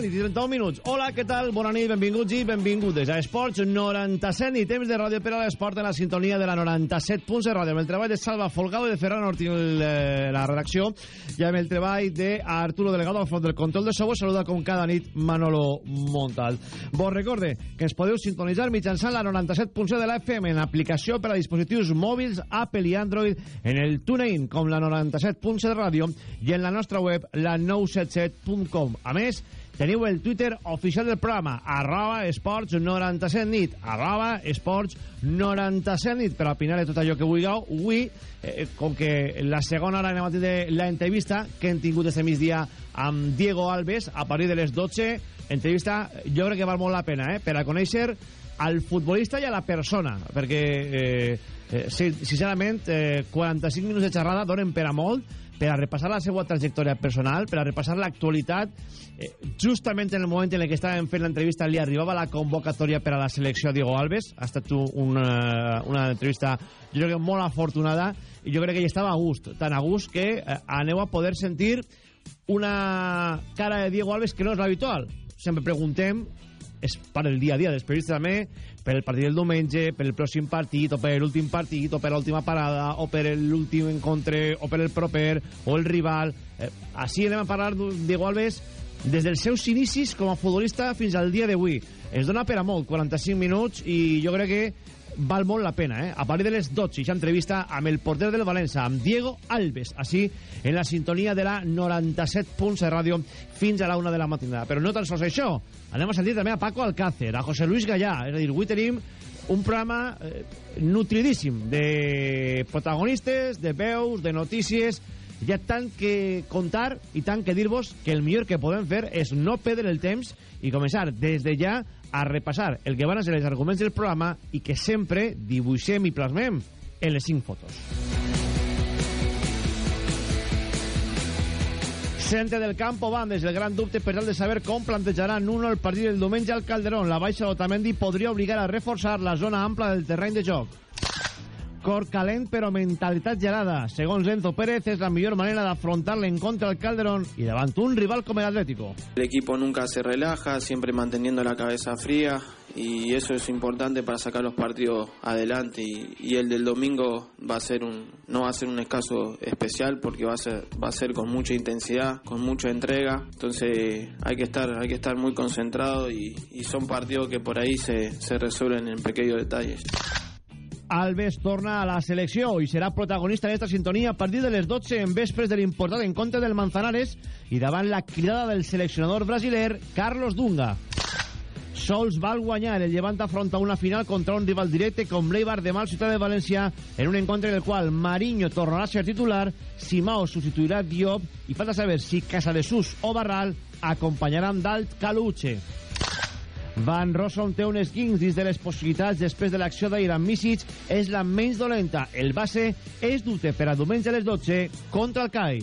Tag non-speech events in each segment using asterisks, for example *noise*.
nit i 31 minuts. Hola, què tal? Bona nit, benvinguts i benvingudes a Esports 97 i temps de ràdio per a l'esport en la sintonia de la 97 punts de ràdio amb el treball de Salva Folgado i de Ferran Ortiz eh, la redacció i amb el treball d'Arturo Delegado al front del control de so saluda com cada nit Manolo Montal. Vos recorde que ens podeu sintonitzar mitjançant la 97.7 de la FM en aplicació per a dispositius mòbils Apple i Android en el TuneIn com la 97.7 ràdio i en la nostra web la 977.com. A més, teniu el Twitter oficial del programa arroba esports 97 nit arroba esports 97 nit per opinar de tot allò que vulgueu. Avui, eh, com que la segona hora anem a de l'entrevista que hem tingut este migdia amb Diego Alves a partir de les 12 entrevista jo crec que val molt la pena eh, per a conèixer al futbolista i a la persona perquè eh, eh, sincerament eh, 45 minuts de xerrada donen per a molt per a repassar la seva trajectòria personal, per a repassar l'actualitat. Eh, justament en el moment en què estàvem fent l'entrevista li arribava la convocatòria per a la selecció a Diego Alves. Ha estat una, una entrevista, jo crec molt afortunada, i jo crec que hi estava a gust, tan a gust que eh, aneu a poder sentir una cara de Diego Alves que no és l'habitual. Sempre preguntem és per el dia a dia dels periodistes també, per el partit del diumenge, per el pròxim partit, o per l'últim partit, o per l'última parada, o per l'últim encontre, o per el proper, o el rival. Eh, així anem a parlar de Diego Alves des dels seus inicis com a futbolista fins al dia d'avui. Es dona per a molt, 45 minuts, i jo crec que val molt la pena, eh? A partir de les 12, ja entrevista amb el porter del València, amb Diego Alves, així en la sintonia de la 97 punts de ràdio fins a la una de la matinada. Però no tan sols això, anem a sentir també a Paco Alcácer, a José Luis Gallà, és a dir, avui tenim un programa eh, nutridíssim de protagonistes, de veus, de notícies, ha tant que contar i tant que dir-vos que el millor que podem fer és no perdre el temps i començar des de ja a repassar el que van a ser els arguments del programa i que sempre dibuixem i plasmem en les 5 fotos. Centre del campo van des del gran dubte per tal de saber com plantejaran uno el partit del diumenge al Calderón. La baixa d'Otamendi podria obligar a reforçar la zona ampla del terreny de joc. Cor calent però mentalitat gelada. Segons Enzo Pérez és la millor manera d'afrontar l'encontre al Calderón i davant un rival com el Atlético. El equipo nunca se relaja, siempre manteniendo la cabeza fría y eso es importante para sacar los partidos adelante y, y el del domingo va a ser un no va a ser un escaso especial porque va a ser va a ser con mucha intensidad, con mucha entrega, entonces hay que estar hay que estar muy concentrado y, y son partidos que por ahí se, se resuelven en pequeños detalles. Alves torna a la selecció i serà protagonista en esta sintonia a partir de les 12 en vespres de l'important encontre del Manzanares i davant la cridada del seleccionador brasiler Carlos Dunga. Sols val guanyar el Llevant afronta una final contra un rival directe com l'Eibar de Mal Ciutat de València en un encontre en el qual Mariño tornarà a ser titular, Simao substituirà Diop i falta saber si Casadesús o Barral acompanyaran Dalt Caluche. Van Rossum té un esquins dins de les possibilitats després de l'acció d'ahir Misic. És la menys dolenta. El base és dute per a diumenge a les 12 contra el CAI.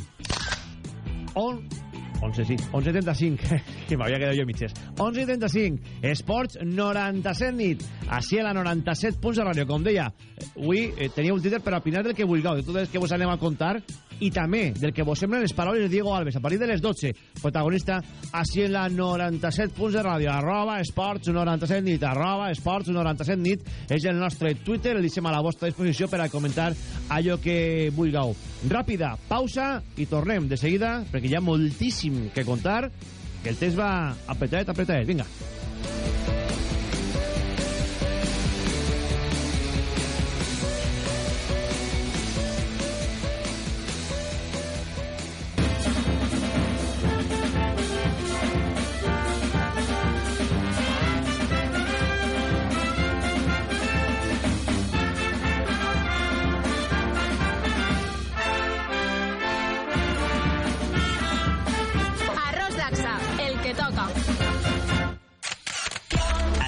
On... 11, sí, 11.35 *laughs* que m'havia quedat jo mitges. 11.35, Esports 97 nit. Així a la 97 punts de ràdio com deia, avui eh, tenia un Twitter per opinar del que vulgueu, de tot el que vos anem a contar i també del que vos semblen les paraules de Diego Alves a partir de les 12 protagonista així en la 97 punts de ràdio arroba esports 97 nit arroba esports 97 nit és el nostre Twitter el deixem a la vostra disposició per a comentar allò que vulgueu. Ràpida pausa i tornem de seguida perquè hi ha moltíssim que contar que el temps va apretadet, apretadet. Vinga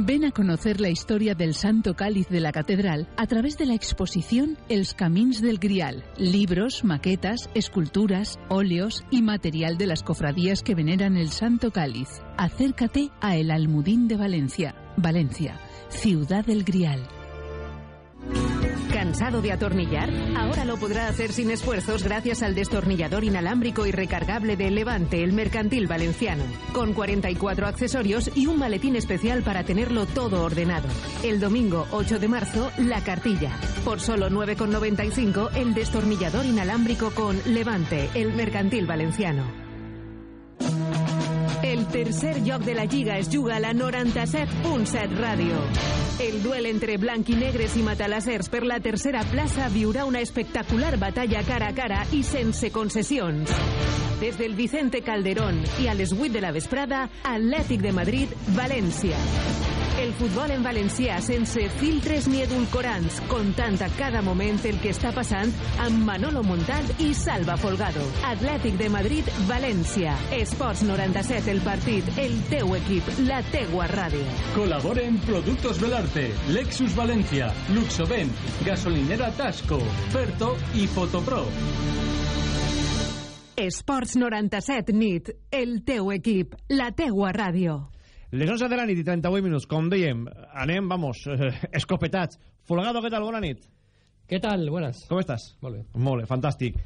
Ven a conocer la historia del Santo Cáliz de la Catedral a través de la exposición Els Camins del Grial. Libros, maquetas, esculturas, óleos y material de las cofradías que veneran el Santo Cáliz. Acércate a El Almudín de Valencia. Valencia, ciudad del Grial. ¿Cansado de atornillar? Ahora lo podrá hacer sin esfuerzos gracias al destornillador inalámbrico y recargable de Levante, el mercantil valenciano. Con 44 accesorios y un maletín especial para tenerlo todo ordenado. El domingo 8 de marzo, la cartilla. Por solo 9,95 el destornillador inalámbrico con Levante, el mercantil valenciano. El tercer lloc de la Lliga es juga a la 97.7 Ràdio. El duel entre blanquinegres i matalassers per la tercera plaça viurà una espectacular batalla cara a cara i sense concessions. Des del Vicente Calderón i a les 8 de la vesprada, Atlètic de Madrid, València. El futbol en valencià sense filtres ni edulcorants, contant a cada moment el que està passant amb Manolo Montal i Salva Folgado. Atlètic de Madrid, València. Esports 97, el partit, el teu equip, la teua ràdio. Colaboren Productos Belarte, Lexus Valencia, Luxoven, Gasolinera Tasco, Ferto i Fotopro. Esports 97 nit, el teu equip, la teua ràdio. Les 11 de la nit i 38 minuts, com dèiem, anem, vamos, eh, escopetats. Folgado, què tal? Bona nit. ¿Qué tal? Buenas. Com estàs? Molt bé. Molt bé, fantàstic.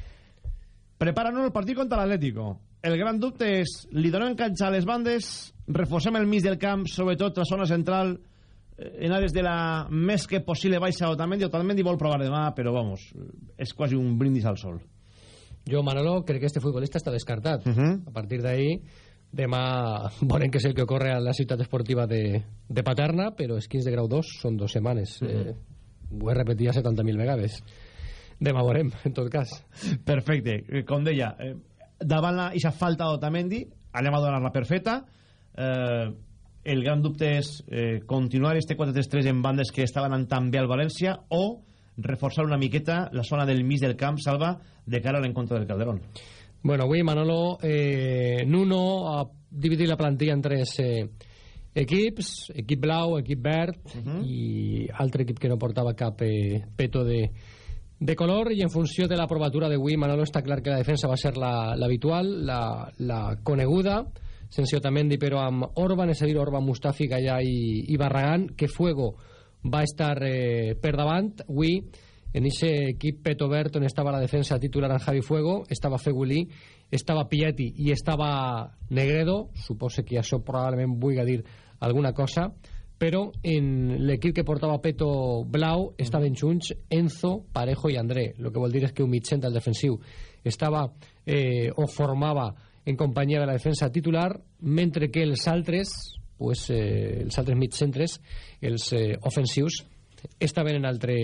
Preparanos el partit contra l'Atlético. El gran dubte és, li donem canxa a les bandes, reforcem el mig del camp, sobretot la zona central, eh, en àrees de la més que possible baixa Otamendi. Otamendi vol provar demà, però, vamos, és quasi un brindis al sol. Yo, Manolo, creo que este futbolista está descartado. Uh -huh. A partir de ahí, demà *laughs* veurem què és el que ocorre a la ciutat esportiva de, de Paterna, però els 15 de grau 2 són dues setmanes. Uh -huh. eh, ho he repetit ja 70.000 vegades. Demà veurem, en tot cas. Perfecte. Eh, Com deia, eh, davant la, ixa falta d'Otamendi, anem a donar-la perfecta. Eh, el gran dubte és eh, continuar este 4-3-3 en bandes que estaven anant tan bé al València o reforçar una miqueta la zona del mig del camp, Salva, de cara a l'encontre del Calderón. Bueno, avui Manolo eh, Nuno ha dividit la plantilla en tres eh, equips, equip blau, equip verd uh -huh. i altre equip que no portava cap eh, peto de, de color i en funció de la provatura d'avui Manolo està clar que la defensa va ser l'habitual, la, la, la coneguda. Sense Otamendi però amb Orban, és a dir, Orban, Mustafi, Gallà i, i Barragán, que Fuego va estar eh, per davant. Avui en aquest equip peto verd on estava la defensa titular en Javi Fuego estava Fegulí, estava Piatti i estava Negredo. Suposo que això probablement vulgui dir alguna cosa però en l'equip que portava peto blau estaven junts Enzo, Parejo i André. El que vol dir és que un mig centre defensiu estava eh, o formava en companyia de la defensa titular mentre que els altres pues, eh, els altres centres els eh, ofensius estaven en altre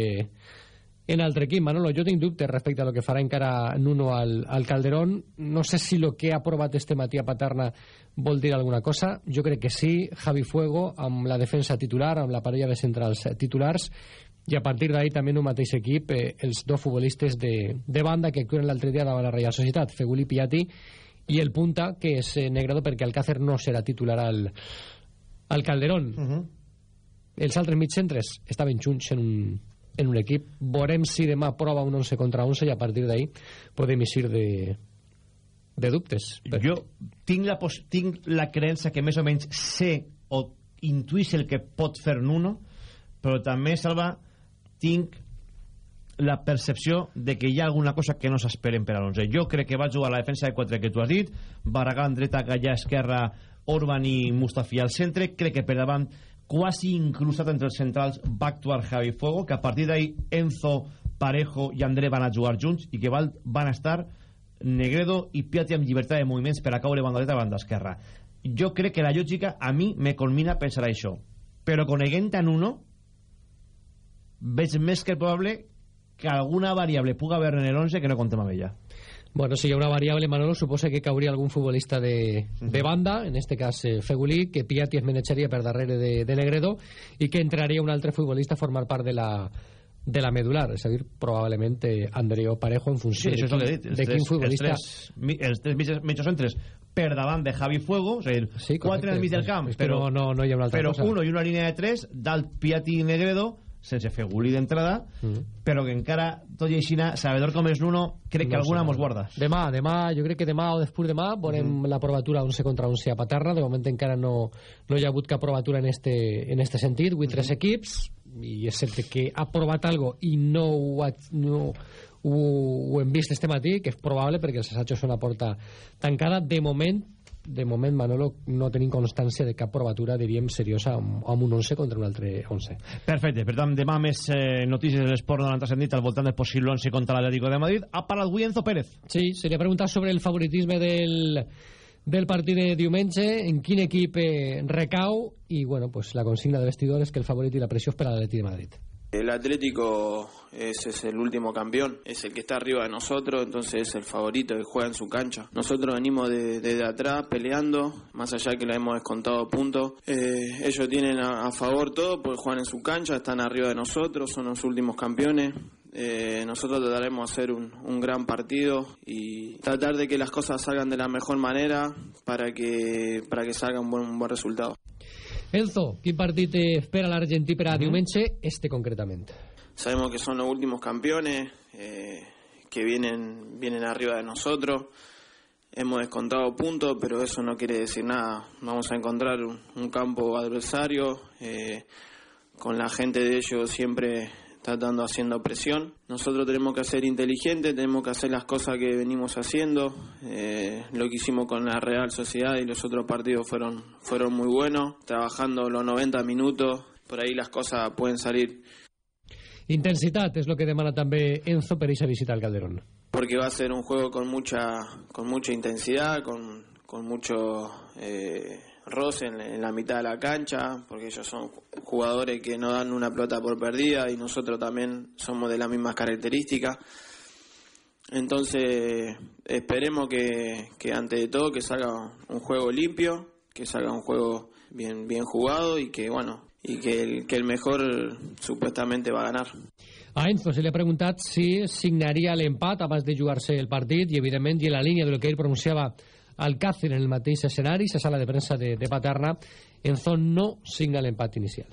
en altre equip. Manolo, jo tinc dubtes respecte a lo que farà encara Nuno al, al Calderón. No sé si lo que ha aprovat este matí a Paterna vol dir alguna cosa. Jo crec que sí. Javi Fuego amb la defensa titular, amb la parella de centrals titulars, i a partir d'ahí també en un mateix equip eh, els dos futbolistes de, de banda que actuen l'altre dia davant la Real Societat, Feguli Piatti i el punta, que és eh, Negredo perquè Alcácer no serà titular al, al Calderón. Uh -huh. Els altres mig centres estaven junts en un, en un equip. Veurem si demà prova un 11 contra 11 i a partir d'ahí podem eixir de, de dubtes. Jo tinc la, tinc la creença que més o menys sé o intuís el que pot fer Nuno, però també, Salva, tinc la percepció de que hi ha alguna cosa que no s'esperen per a l'11. Jo crec que va jugar la defensa de 4 que tu has dit, Barragán dreta, Gallà esquerra, Orban i Mustafi al centre, crec que per davant quasi incrustat entre els centrals va actuar Javi Fuego, que a partir d'ahí Enzo, Parejo i André van a jugar junts i que van, estar Negredo i Piatti amb llibertat de moviments per a caure bandoleta a banda esquerra. Jo crec que la lògica a mi me culmina pensar això. Però coneguent en uno veig més que probable que alguna variable puga haver en el 11 que no contem amb ella. Bueno, si hi ha una variable, Manolo, suposa que cauria algun futbolista de, de banda, en este cas eh, Fegulí, que Piatti es menetxaria per darrere de, de Negredo i que entraria un altre futbolista a formar part de la, de la medular, és a dir, probablement eh, Andreu Parejo en funció Sí, de, és quin, dit. De quin tres- futbolista... Els tres, els tres mitjos, mitjocentres per davant de Javi Fuego, és a dir, Sí, quatre en el mig del camp, És que però, no, no, no hi ha una altra però cosa. uno i una línia de tres, dalt Piatti i Negredo, sense Fegulí d'entrada, Mm. però que encara, tot i així, sabedor com és Nuno, crec que No alguna sé, mos guarda. Demà, demà, jo crec que demà o després demà veurem la provatura 11 contra 11 a Paterna. De moment encara no, no hi ha hagut cap provatura en este, en este sentit. Avui tres equips i és cert que ha provat algo i no ho, ha, no, ho, ho hem vist este matí, que és probable perquè els assajos són a porta tancada. De moment, de moment, Manolo, no tenim constància de cap provatura, diríem, seriosa amb, amb un 11 contra un altre 11. Perfecte, per tant, demà més eh, notícies de l'esport 90 nit al voltant del possible 11 contra l'Atlético de Madrid. Ha parlat avui Enzo Pérez. Sí, seria preguntar sobre el favoritisme del, del partit de diumenge, en quin equip eh, recau, i bueno, pues la consigna de vestidor és que el favorit i la pressió és per a l'Atleti de Madrid. El Atlético es, el último campeón, es el que está arriba de nosotros, entonces es el favorito que juega en su cancha. Nosotros venimos de- desde atrás peleando, más allá que le hemos descontado puntos. Eh, ellos tienen a, favor todo porque juegan en su cancha, están arriba de nosotros, son los últimos campeones. Eh, nosotros trataremos de hacer un, un gran partido y tratar de que las cosas salgan de la mejor manera para que, para que salga buen, un buen resultado. Enzo, quin partit espera l'argentí per a diumenge? Este concretament. Sabemos que son los últimos campeones, eh, que vienen, vienen arriba de nosotros. Hemos descontado puntos, pero eso no quiere decir nada. Vamos a encontrar un, un campo adversario, eh, con la gente de ellos siempre tratando haciendo presión. Nosotros tenemos que ser inteligentes, tenemos que hacer las cosas que venimos haciendo. Eh, lo que hicimos con la Real Sociedad y los otros partidos fueron, fueron muy buenos, trabajando los 90 minutos. Por ahí las cosas pueden salir Intensitat és el que demana també Enzo per aquesta visita al Calderón. porque va a ser un juego con mucha con mucha intensidad con, con mucho eh, roce en, la mitad de la cancha porque ellos son jugadores que no dan una pelota por perdida y nosotros también somos de las mismas características. Entonces esperemos que, que ante de todo que salga un juego limpio que salga un juego bien bien jugado y que bueno y que el, que el mejor supuestamente va a ganar. A Enzo se li ha preguntat si signaria l'empat abans de jugar-se el partit i, evidentment, i en la línia del que ell pronunciava Alcácer en el mateix escenari, la sala de premsa de, de Paterna, Enzo no signa l'empat inicial.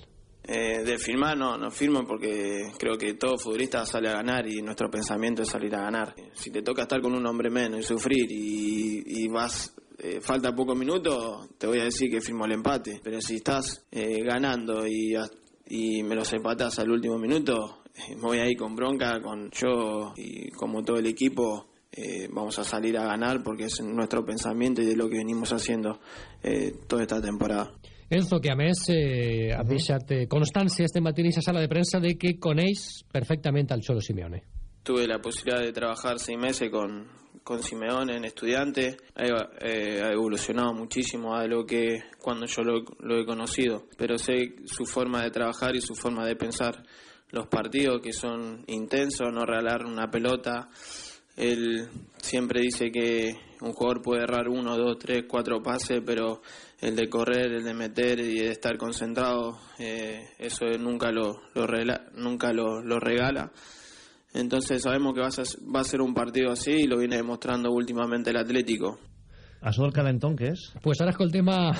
Eh, de firmar no, no firmo porque creo que todo futbolista sale a ganar y nuestro pensamiento es salir a ganar. Si te toca estar con un hombre menos y sufrir y, y vas, eh, falta pocos minutos, te voy a decir que firmo el empate. Pero si estás eh, ganando y, me los empatás al último minuto, eh, me voy ahí con bronca, con yo y como todo el equipo. Eh, vamos a salir a ganar porque es nuestro pensamiento y de lo que venimos haciendo eh, toda esta temporada. Enzo, que a més eh, ha deixat eh, constància este matí en sala de premsa de que coneix perfectament al Xolo Simeone. Tuve la posibilidad de trabajar seis meses con, con Simeone en estudiante. Ha, eh, ha evolucionado muchísimo a lo que cuando yo lo, lo he conocido. Pero sé su forma de trabajar y su forma de pensar los partidos que son intensos, no regalar una pelota. Él siempre dice que un jugador puede errar uno, dos, tres, cuatro pases, pero el de correr, el de meter y de estar concentrado, eh, eso nunca lo, lo regla- nunca lo, lo regala. Entonces sabemos que va a, ser, va a ser un partido así y lo viene demostrando últimamente el Atlético. Això del calentón, què és? Pues ara escoltem a,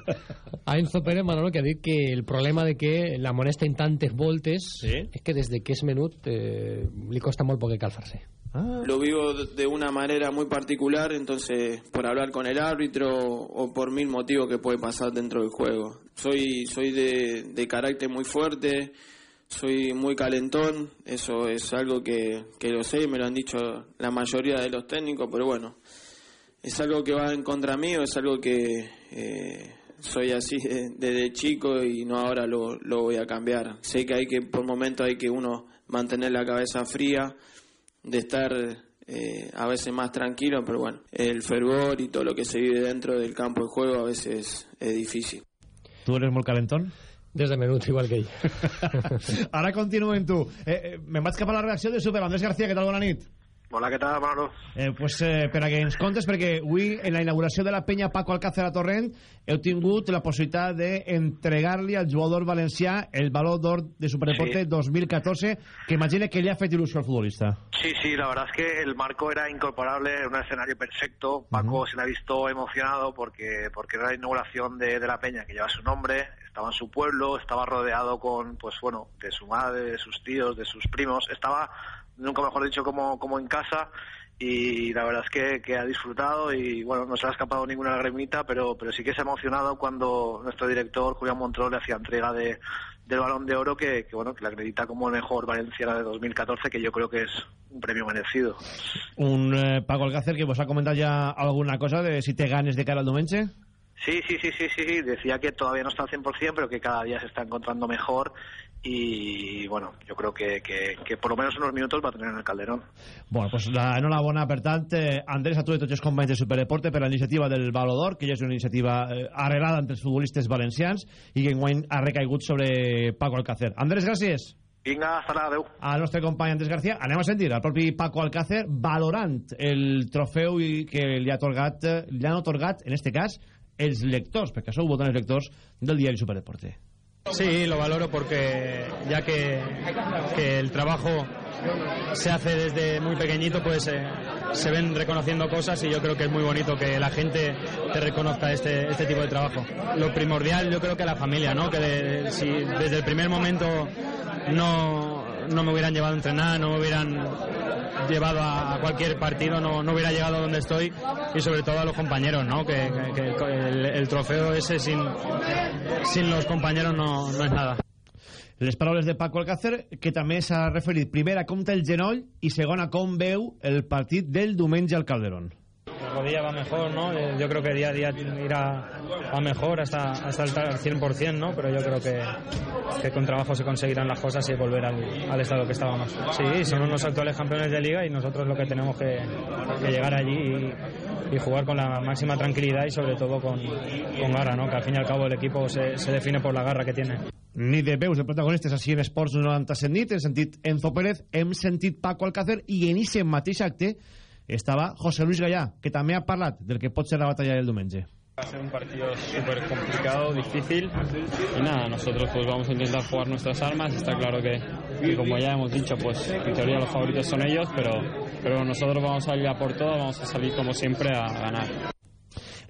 *laughs* a Enzo Pérez Manolo que ha dit que el problema de que la molesta en tantes voltes Sí. és que des de que és menut eh, li costa molt poder calfar-se. Ah, Lo vivo de- una manera muy particular, entonces por hablar con el árbitro o por mil motivos que puede pasar dentro del juego. Soy, soy de, de carácter muy fuerte, soy muy calentón, eso es algo que, que lo sé me lo han dicho la mayoría de los técnicos, pero bueno, es algo que va en contra mío, es algo que eh, soy así desde chico y no ahora lo, lo voy a cambiar. Sé que hay que, por momentos hay que uno mantener la cabeza fría, de estar eh, a veces más tranquilo, pero bueno, el fervor y todo lo que se vive dentro del campo de juego a veces es difícil. ¿Tú eres muy calentón? Desde minuts, igual que ell. *laughs* Ara continuem tu. Eh, eh, me'n vaig cap a la reacció de Super Andrés García. Què tal? Bona nit. Hola, què tal, Manolo? Eh, pues, eh, per a que ens contes, perquè avui, en la inauguració de la penya Paco Alcácer a Torrent, heu tingut la possibilitat d'entregar-li al jugador valencià el valor d'or de Superdeporte Sí. 2014, que imagine que li ha fet il·lusió al futbolista. Sí, sí, la verdad es que el marco era incorporable, era un escenario perfecto. Paco se le ha visto emocionado porque, porque era la inauguración de, de la peña que lleva su nombre, estaba en su pueblo, estaba rodeado con, pues bueno, de su madre, de sus tíos, de sus primos, estaba, nunca mejor dicho, como, como en casa y la verdad es que, que ha disfrutado y bueno, no se le ha escapado ninguna lagrimita, pero, pero sí que se ha emocionado cuando nuestro director, Julián Montrol, le hacía entrega de, del balón de oro que, que bueno, que le acredita como el mejor valenciana de 2014, que yo creo que es un premio merecido. Un eh, Paco Alcácer que vos ha comentat ja alguna cosa de si te ganes de cara al diumenge? Sí, sí, sí, sí, sí, sí, decía que todavía no está al 100%, pero que cada día se está encontrando mejor y bueno, yo creo que, que, que por lo menos unos minutos va a tener en el Calderón. Bueno, pues la enhorabona, per tant, eh, Andrés, a tu i tots els companys de Superdeporte per la iniciativa del Valodor, que ja és una iniciativa eh, arrelada entre els futbolistes valencians i que enguany ha recaigut sobre Paco Alcácer. Andrés, gràcies. Vinga, hasta la adeu. Al nostre company Andrés García, anem a sentir al propi Paco Alcácer valorant el trofeu que li ha atorgat, li han otorgat, en este cas, els lectors, perquè sou votant els lectors del diari Superdeporte. Sí, lo valoro porque ya que, el trabajo se hace desde muy pequeñito, pues eh, se ven reconociendo cosas y yo creo que es muy bonito que la gente te reconozca este, este tipo de trabajo. Lo primordial yo creo que la familia, ¿no? Que de- si desde el primer momento no, no me hubieran llevado a entrenar, no me hubieran llevado a, a cualquier partido, no, no hubiera llegado donde estoy y sobre todo a los compañeros, ¿no? Que, que- que el, el trofeo ese sin, sin los compañeros no, no es nada. Les paraules de Paco Alcácer, que també s'ha referit primer a el genoll i segon a com veu el partit del diumenge al Calderón. Cada día va mejor, ¿no? Eh, Yo creo que día a día irá a mejor hasta, hasta el al 100%, ¿no? Pero yo creo que, que con trabajo se conseguirán las cosas y volver al, al estado que estábamos. Sí, son unos actuales campeones de liga y nosotros lo que tenemos que, que llegar allí y, y jugar con la máxima tranquilidad y sobre todo con, con garra, ¿no? Que al fin y al cabo el equipo se, se define por la garra que tiene. Ni de veus de protagonistes així en Esports 97 nit, hem sentit Enzo Pérez, hem sentit Paco Alcácer i en ese mateix acte estava José Luis Gallà, que també ha parlat del que pot ser la batalla del diumenge. Va a ser un partido súper complicado, difícil y nada, nosotros pues vamos a intentar jugar nuestras armas, está claro que, que como ya hemos dicho pues en teoría los favoritos son ellos, pero, pero nosotros vamos a ir a por todo, vamos a salir como siempre a ganar.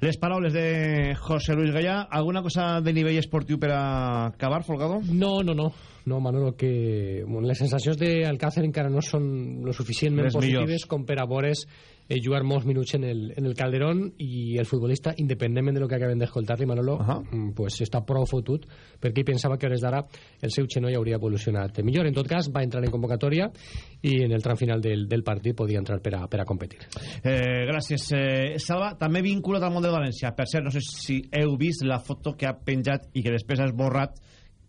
Les paraules de José Luis Gallà, alguna cosa de nivell esportiu per a acabar, Folgado? No, no, no. No, Manolo, que bueno, les sensacions d'Alcácer encara no són lo suficientment Les positives millors. com per a veure eh, jugar molts minuts en el, en el Calderón i el futbolista, independentment de lo que acabem d'escoltar-li, Manolo, uh -huh. pues està prou fotut perquè pensava que a hores d'ara el seu xenoll hauria evolucionat millor. En tot cas, va entrar en convocatòria i en el tram final del, del partit podia entrar per a, per a competir. Eh, gràcies, eh, Salva. També vinculat al món de València. Per cert, no sé si heu vist la foto que ha penjat i que després ha esborrat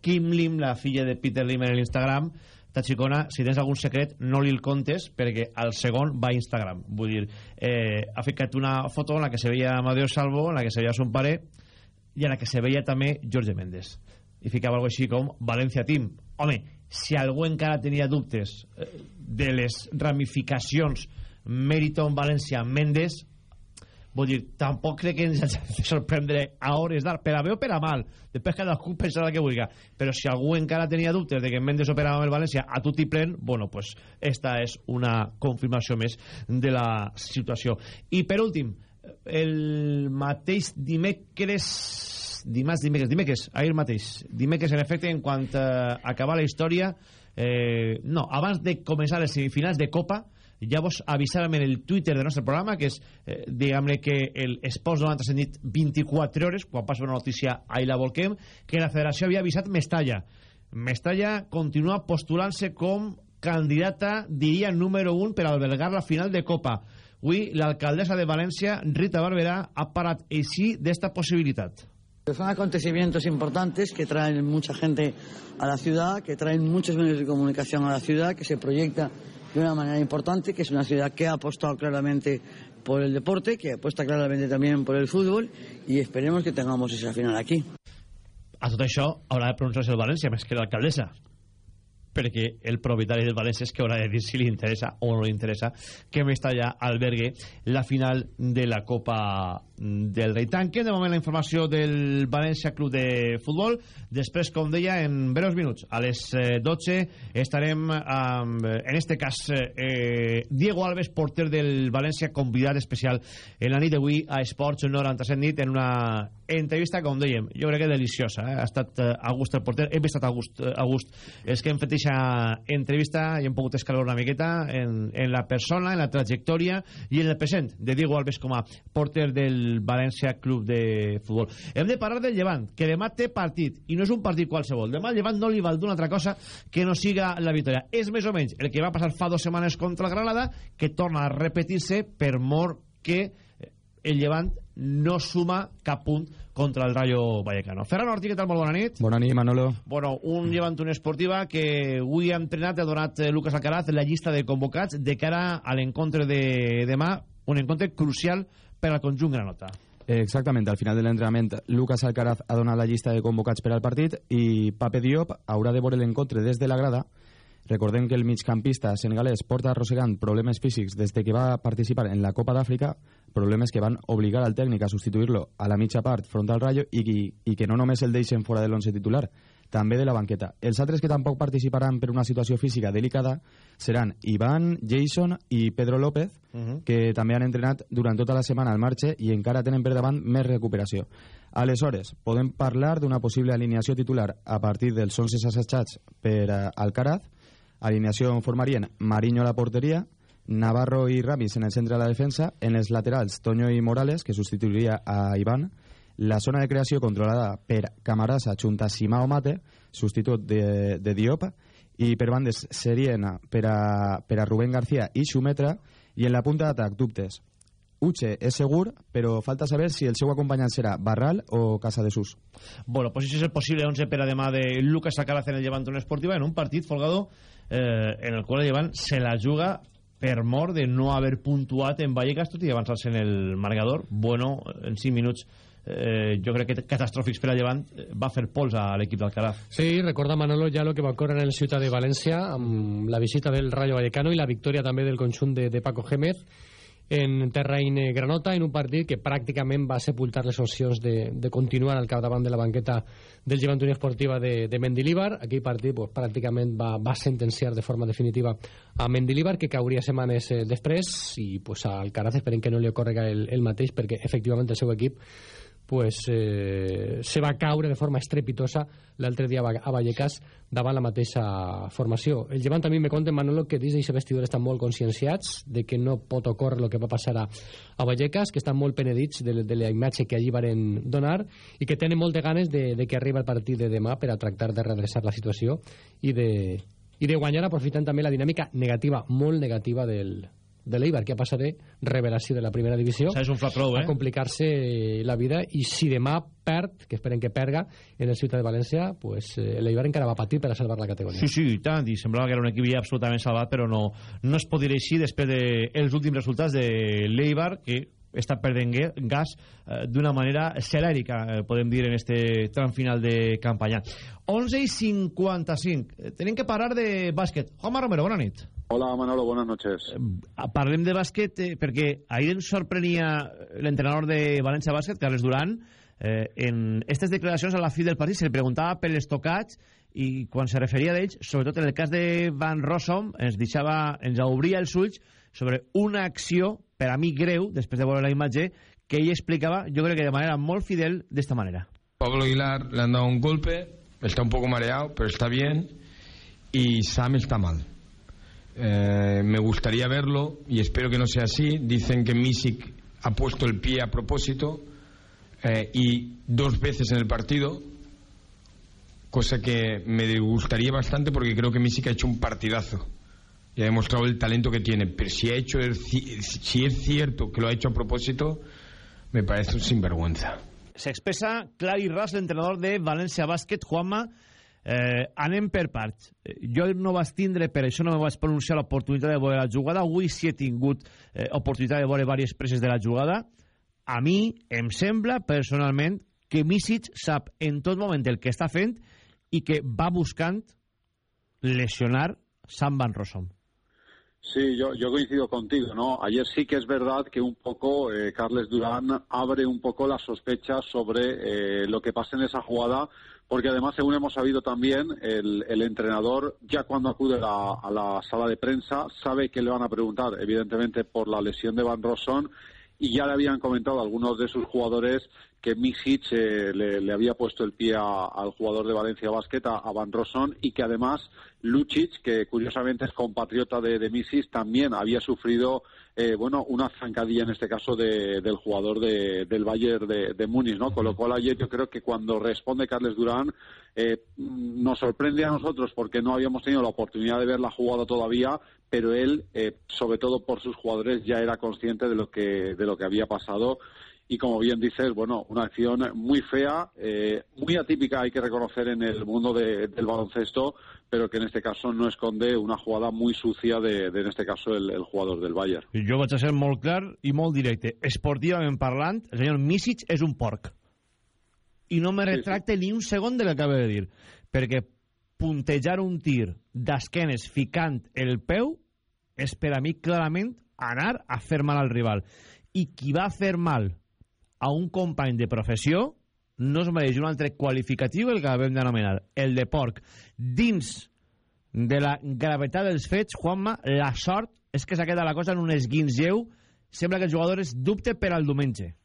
Kim Lim, la filla de Peter Lim en l'Instagram. Ta xicona, si tens algun secret, no li el contes, perquè al segon va a Instagram. Vull dir, eh, ha ficat una foto en la que se veia Amadeo Salvo, en la que se veia son pare, i en la que se veia també Jorge Méndez. I ficava algo així com València Team. Home, si algú encara tenia dubtes eh, de les ramificacions Meriton, València, Mendes vull dir, tampoc crec que ens hagi de sorprendre a hores d'ara, per a bé o per a mal. Després cadascú pensarà que vulgui. Però si algú encara tenia dubtes de que Mendes operava amb el València a tot i plen, bueno, pues esta és una confirmació més de la situació. I per últim el mateix dimecres dimarts, dimecres, dimecres, ahir mateix dimecres en efecte en quant a acabar la història eh, no, abans de començar les semifinals de Copa ja vos avisàrem en el Twitter del nostre programa que és, eh, diguem-ne que el Esports 90 s'ha dit 24 hores quan passa una notícia ahí la volquem que la federació havia avisat Mestalla Mestalla continua postulant-se com candidata, diria, número 1 per albergar la final de Copa Avui l'alcaldessa de València, Rita Barberà, ha parat així d'esta possibilitat. Son acontecimientos importantes que traen mucha gente a la ciudad, que traen muchos medios de comunicación a la ciudad, que se proyecta de una manera importante, que es una ciudad que ha apostado claramente por el deporte, que apuesta claramente también por el fútbol y esperemos que tengamos esa final aquí. A tot això haurà de pronunciar-se el València més que l'alcaldessa perquè el propietari del València és que haurà de dir si li interessa o no li interessa que Mestalla albergue la final de la Copa del Rei. Tanquen de moment la informació del València Club de Futbol. Després, com deia, en breus minuts, a les 12, eh, estarem amb, en este cas, eh, Diego Alves, porter del València, convidat especial en la nit d'avui a Esports 97 nit en una entrevista, com dèiem, jo crec que deliciosa. Eh? Ha estat eh, a gust el porter, hem estat a gust, a gust. És que hem fet aquesta entrevista i hem pogut escalar una miqueta en, en la persona, en la trajectòria i en el present de Diego Alves com a porter del València Club de Futbol. Hem de parlar del Llevant, que demà té partit, i no és un partit qualsevol. Demà el Llevant no li val d'una altra cosa que no siga la victòria. És més o menys el que va passar fa dues setmanes contra el Granada, que torna a repetir-se per mort que el Llevant no suma cap punt contra el Rayo Vallecano. Ferran Ortiz, què tal? Molt bona nit. Bona nit, Manolo. Bueno, un llevant una esportiva que avui ha entrenat, ha donat eh, Lucas Alcaraz la llista de convocats de cara a l'encontre de demà, un encontre crucial per al conjunt granota. Exactament, al final de l'entrenament Lucas Alcaraz ha donat la llista de convocats per al partit i Pape Diop haurà de veure l'encontre des de la grada Recordem que el migcampista senegalès porta arrossegant problemes físics des de que va participar en la Copa d'Àfrica problemes que van obligar al tècnic a substituir-lo a la mitja part front al Rayo i, i, i que no només el deixen fora de l'11 titular, també de la banqueta. Els altres que tampoc participaran per una situació física delicada seran Iván, Jason i Pedro López, uh -huh. que també han entrenat durant tota la setmana al marge i encara tenen per davant més recuperació. Aleshores, podem parlar d'una possible alineació titular a partir dels 11 assajats per uh, Alcaraz. Alineació formarien Mariño a la porteria, Navarro y Ramis en el centre de la defensa, en els laterals Toño i Morales, que substituiria a Iván, la zona de creació controlada per Camarasa junta Simao Mate, substitut de, de Diop, i per bandes serien per a, per a Rubén García i Xumetra, i en la punta d'atac dubtes. Uche és segur, però falta saber si el seu acompanyant serà Barral o Casa de Sus. Bueno, pues ese és el possible 11 per a demà de Lucas Acaraz en el Llevant esportiva en un partit, Folgado, eh, en el qual el Llevant se la juga per mort de no haver puntuat en Vallecas tot i avançar-se en el marcador bueno, en 5 minuts eh, jo crec que catastròfics per a Llevant eh, va fer pols a l'equip d'Alcaraz. Sí, recorda Manolo ja el que va córrer en el Ciutat de València amb la visita del Rayo Vallecano i la victòria també del conjunt de, de Paco Gémez en terreny granota en un partit que pràcticament va sepultar les opcions de, de continuar al capdavant de la banqueta del Llevant Unió Esportiva de, de Mendilíbar aquell partit pues, pràcticament va, va sentenciar de forma definitiva a Mendilíbar que cauria setmanes eh, després i pues, a Alcaraz esperem que no li ocorrega el, el mateix perquè efectivament el seu equip pues, eh, se va caure de forma estrepitosa l'altre dia a Vallecas davant la mateixa formació. El llevant també me conta, Manolo, que dins d'aquest vestidor estan molt conscienciats de que no pot ocórrer el que va passar a, a Vallecas, que estan molt penedits de, de la imatge que allí varen donar i que tenen molt de ganes de, de que arribi el partit de demà per a tractar de redreçar la situació i de, i de guanyar aprofitant també la dinàmica negativa, molt negativa del, de l'Eibar, que passat de revelació de la primera divisió és un prou, eh? a complicar-se la vida i si demà perd, que esperen que perga en el Ciutat de València, pues, eh, l'Eibar encara va patir per a salvar la categoria Sí, sí, i tant, i semblava que era un equip ja absolutament salvat però no, no es pot dir així després dels de últims resultats de l'Eibar que està perdent gas eh, d'una manera celèrica, eh, podem dir, en este tram final de campanya. 11 i 55. Tenim que parar de bàsquet. Juanma Romero, bona nit. Hola Manolo, buenas noches. Eh, parlem de bàsquet eh, perquè ahir ens sorprenia l'entrenador de València Bàsquet, Carles Duran, eh, en aquestes declaracions a la fi del partit se li preguntava per les tocats i quan se referia d'ells, sobretot en el cas de Van Rossum, ens deixava, ens obria els ulls sobre una acció, per a mi greu, després de veure la imatge, que ell explicava, jo crec que de manera molt fidel, d'esta manera. Pablo Aguilar le han dado un golpe, está un poco mareado, pero está bien, y Sam está mal. Eh, me gustaría verlo y espero que no sea así. Dicen que Misic ha puesto el pie a propósito eh, y dos veces en el partido, cosa que me gustaría bastante porque creo que Misic ha hecho un partidazo y ha demostrado el talento que tiene. Pero si, ha hecho el, si es cierto que lo ha hecho a propósito, me parece un sinvergüenza. S'expressa clar i ras l'entrenador de València Bàsquet, Juanma, eh, anem per parts. Eh, Jo no vaig tindre, per això no me vaig pronunciar l'oportunitat de veure la jugada. Avui sí he tingut eh, oportunitat de veure diverses preses de la jugada. A mi em sembla, personalment, que Misic sap en tot moment el que està fent i que va buscant lesionar Sam Van Rossum. Sí, yo, yo coincido contigo, ¿no? Ayer sí que es verdad que un poco eh, Carles Durán abre un poco las sospechas sobre eh, lo que pasa en esa jugada, porque además, según hemos sabido también, el, el entrenador, ya cuando acude la- a la sala de prensa, sabe que le van a preguntar, evidentemente, por la lesión de Van Rosson, y ya le habían comentado algunos de sus jugadores que Misic eh, le, había puesto el pie a- al jugador de Valencia Basket, a, a Van Rosson, y que además Lucic, que curiosamente es compatriota de, de Misic, también había sufrido eh, bueno, una zancadilla en este caso de- del jugador de- del Bayern de, Múnich, ¿no? Con lo cual ayer yo creo que cuando responde Carles Durán eh, nos sorprende a nosotros porque no habíamos tenido la oportunidad de ver la jugada todavía, pero él, eh, sobre todo por sus jugadores, ya era consciente de lo que de lo que había pasado y como bien dices, bueno, una acción muy fea, eh, muy atípica hay que reconocer en el mundo de- del baloncesto, pero que en este caso no esconde una jugada muy sucia de, de, en este caso el, el jugador del Bayern. Jo vaig a ser molt clar i molt directe. Esportivament parlant, el senyor Misic és un porc. I no me retracte ni un segon de que acaba de dir. Perquè puntejar un tir d'esquenes ficant el peu és per a mi clarament anar a fer mal al rival. I qui va fer mal a un company de professió no es mereix un altre qualificatiu el que acabem d'anomenar, el de porc. Dins de la gravetat dels fets, Juanma, la sort és que s'ha quedat la cosa en un esguins lleu. Sembla que el jugador es dubte per al diumenge.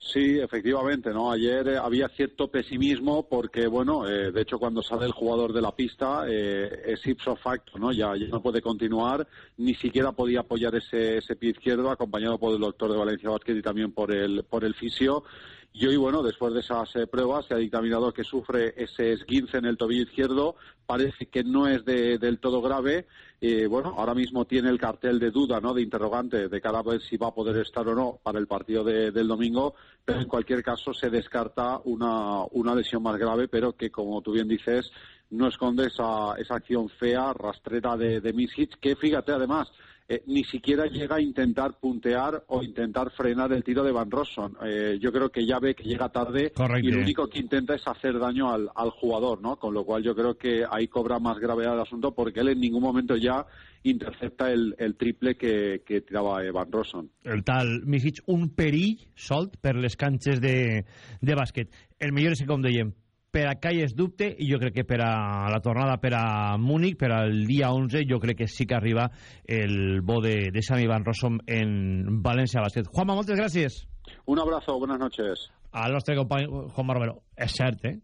Sí, efectivamente, ¿no? Ayer eh, había cierto pesimismo porque, bueno, eh, de hecho cuando sale el jugador de la pista eh, es ipso facto, ¿no? Ya, no puede continuar, ni siquiera podía apoyar ese, ese pie izquierdo acompañado por el doctor de Valencia Basket y también por el, por el fisio. Y hoy, bueno, después de esas eh, pruebas se ha dictaminado que sufre ese esguince en el tobillo izquierdo, parece que no es de- del todo grave. Eh, bueno, ahora mismo tiene el cartel de duda, ¿no? De interrogante de cara a ver si va a poder estar o no para el partido de- del domingo, pero en cualquier caso se descarta una, una lesión más grave, pero que, como tú bien dices, no esconde esa, esa acción fea, rastrera de, de Misic, que fíjate además, eh, ni siquiera llega a intentar puntear o intentar frenar el tiro de Van Rosson. Eh, yo creo que ya ve que llega tarde Correcto. y lo único que intenta es hacer daño al, al jugador, ¿no? Con lo cual yo creo que ahí cobra más gravedad el asunto porque él en ningún momento ya intercepta el, el triple que, que tiraba eh, Van Rosson. El tal Misic, un perill solt per les canxes de, de bàsquet. El millor és que, com dèiem, per a Cai és dubte i jo crec que per a la tornada per a Múnich, per al dia 11, jo crec que sí que arriba el bo de, de Sami Van Rossum en València Bàsquet. Juanma, moltes gràcies. Un abrazo, buenas noches. Al nostre company Juanma Romero. És cert, eh?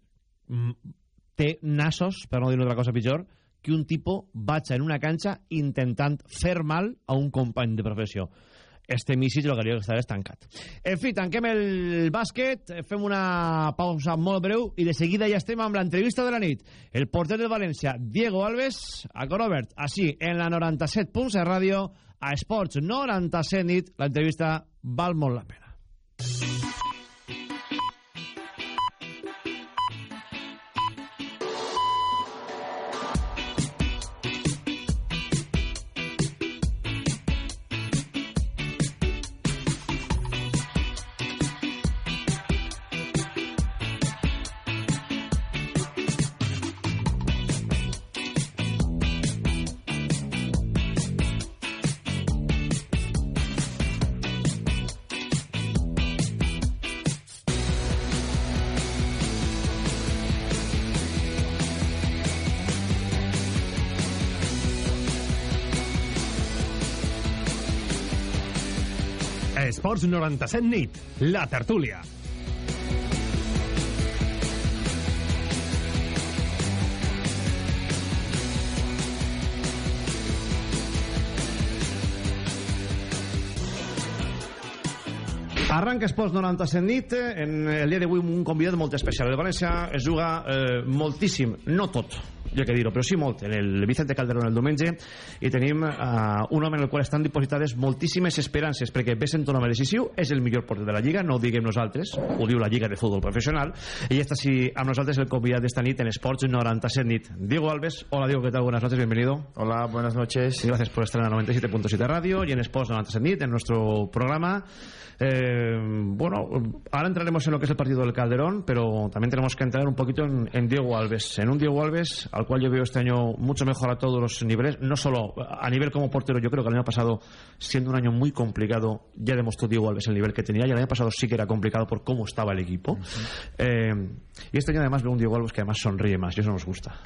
Té nassos, per no dir una altra cosa pitjor, que un tipus vaig en una canxa intentant fer mal a un company de professió. Este Misic el que d'estar estancat. En fi, tanquem el bàsquet, fem una pausa molt breu i de seguida ja estem amb l'entrevista de la nit. El porter de València, Diego Alves, a Corobert, així, en la 97.7 ràdio, a Esports 97 nit, l'entrevista val molt la pena. Esports 97 nit, la tertúlia. Arranca Esports 97 nit, en el dia d'avui un convidat molt especial. El València es juga eh, moltíssim, no tot, jo que dir-ho, però sí molt, en el Vicente Calderón el diumenge, i tenim uh, un home en el qual estan dipositades moltíssimes esperances, perquè un home decisiu, és el millor porter de la Lliga, no ho diguem nosaltres, ho diu la Lliga de Futbol Professional, i està sí, amb nosaltres el convidat d'esta nit en Esports 97 nit. Diego Alves, hola Diego, ¿qué tal? Buenas noches, bienvenido. Hola, buenas noches. Y gracias por estar en la 97.7 Radio y en Sports 97 nit, en nuestro programa. Eh, bueno, ahora entraremos en lo que es el partido del Calderón, pero también tenemos que entrar un poquito en, en, Diego Alves. En un Diego Alves al cual yo veo este año mucho mejor a todos los niveles, no solo a nivel como portero, yo creo que el año pasado, siendo un año muy complicado, ya demostró Diego Alves el nivel que tenía, y el año pasado sí que era complicado por cómo estaba el equipo. Uh -huh. eh, y este año además veo un Diego Alves que además sonríe más, y eso nos gusta.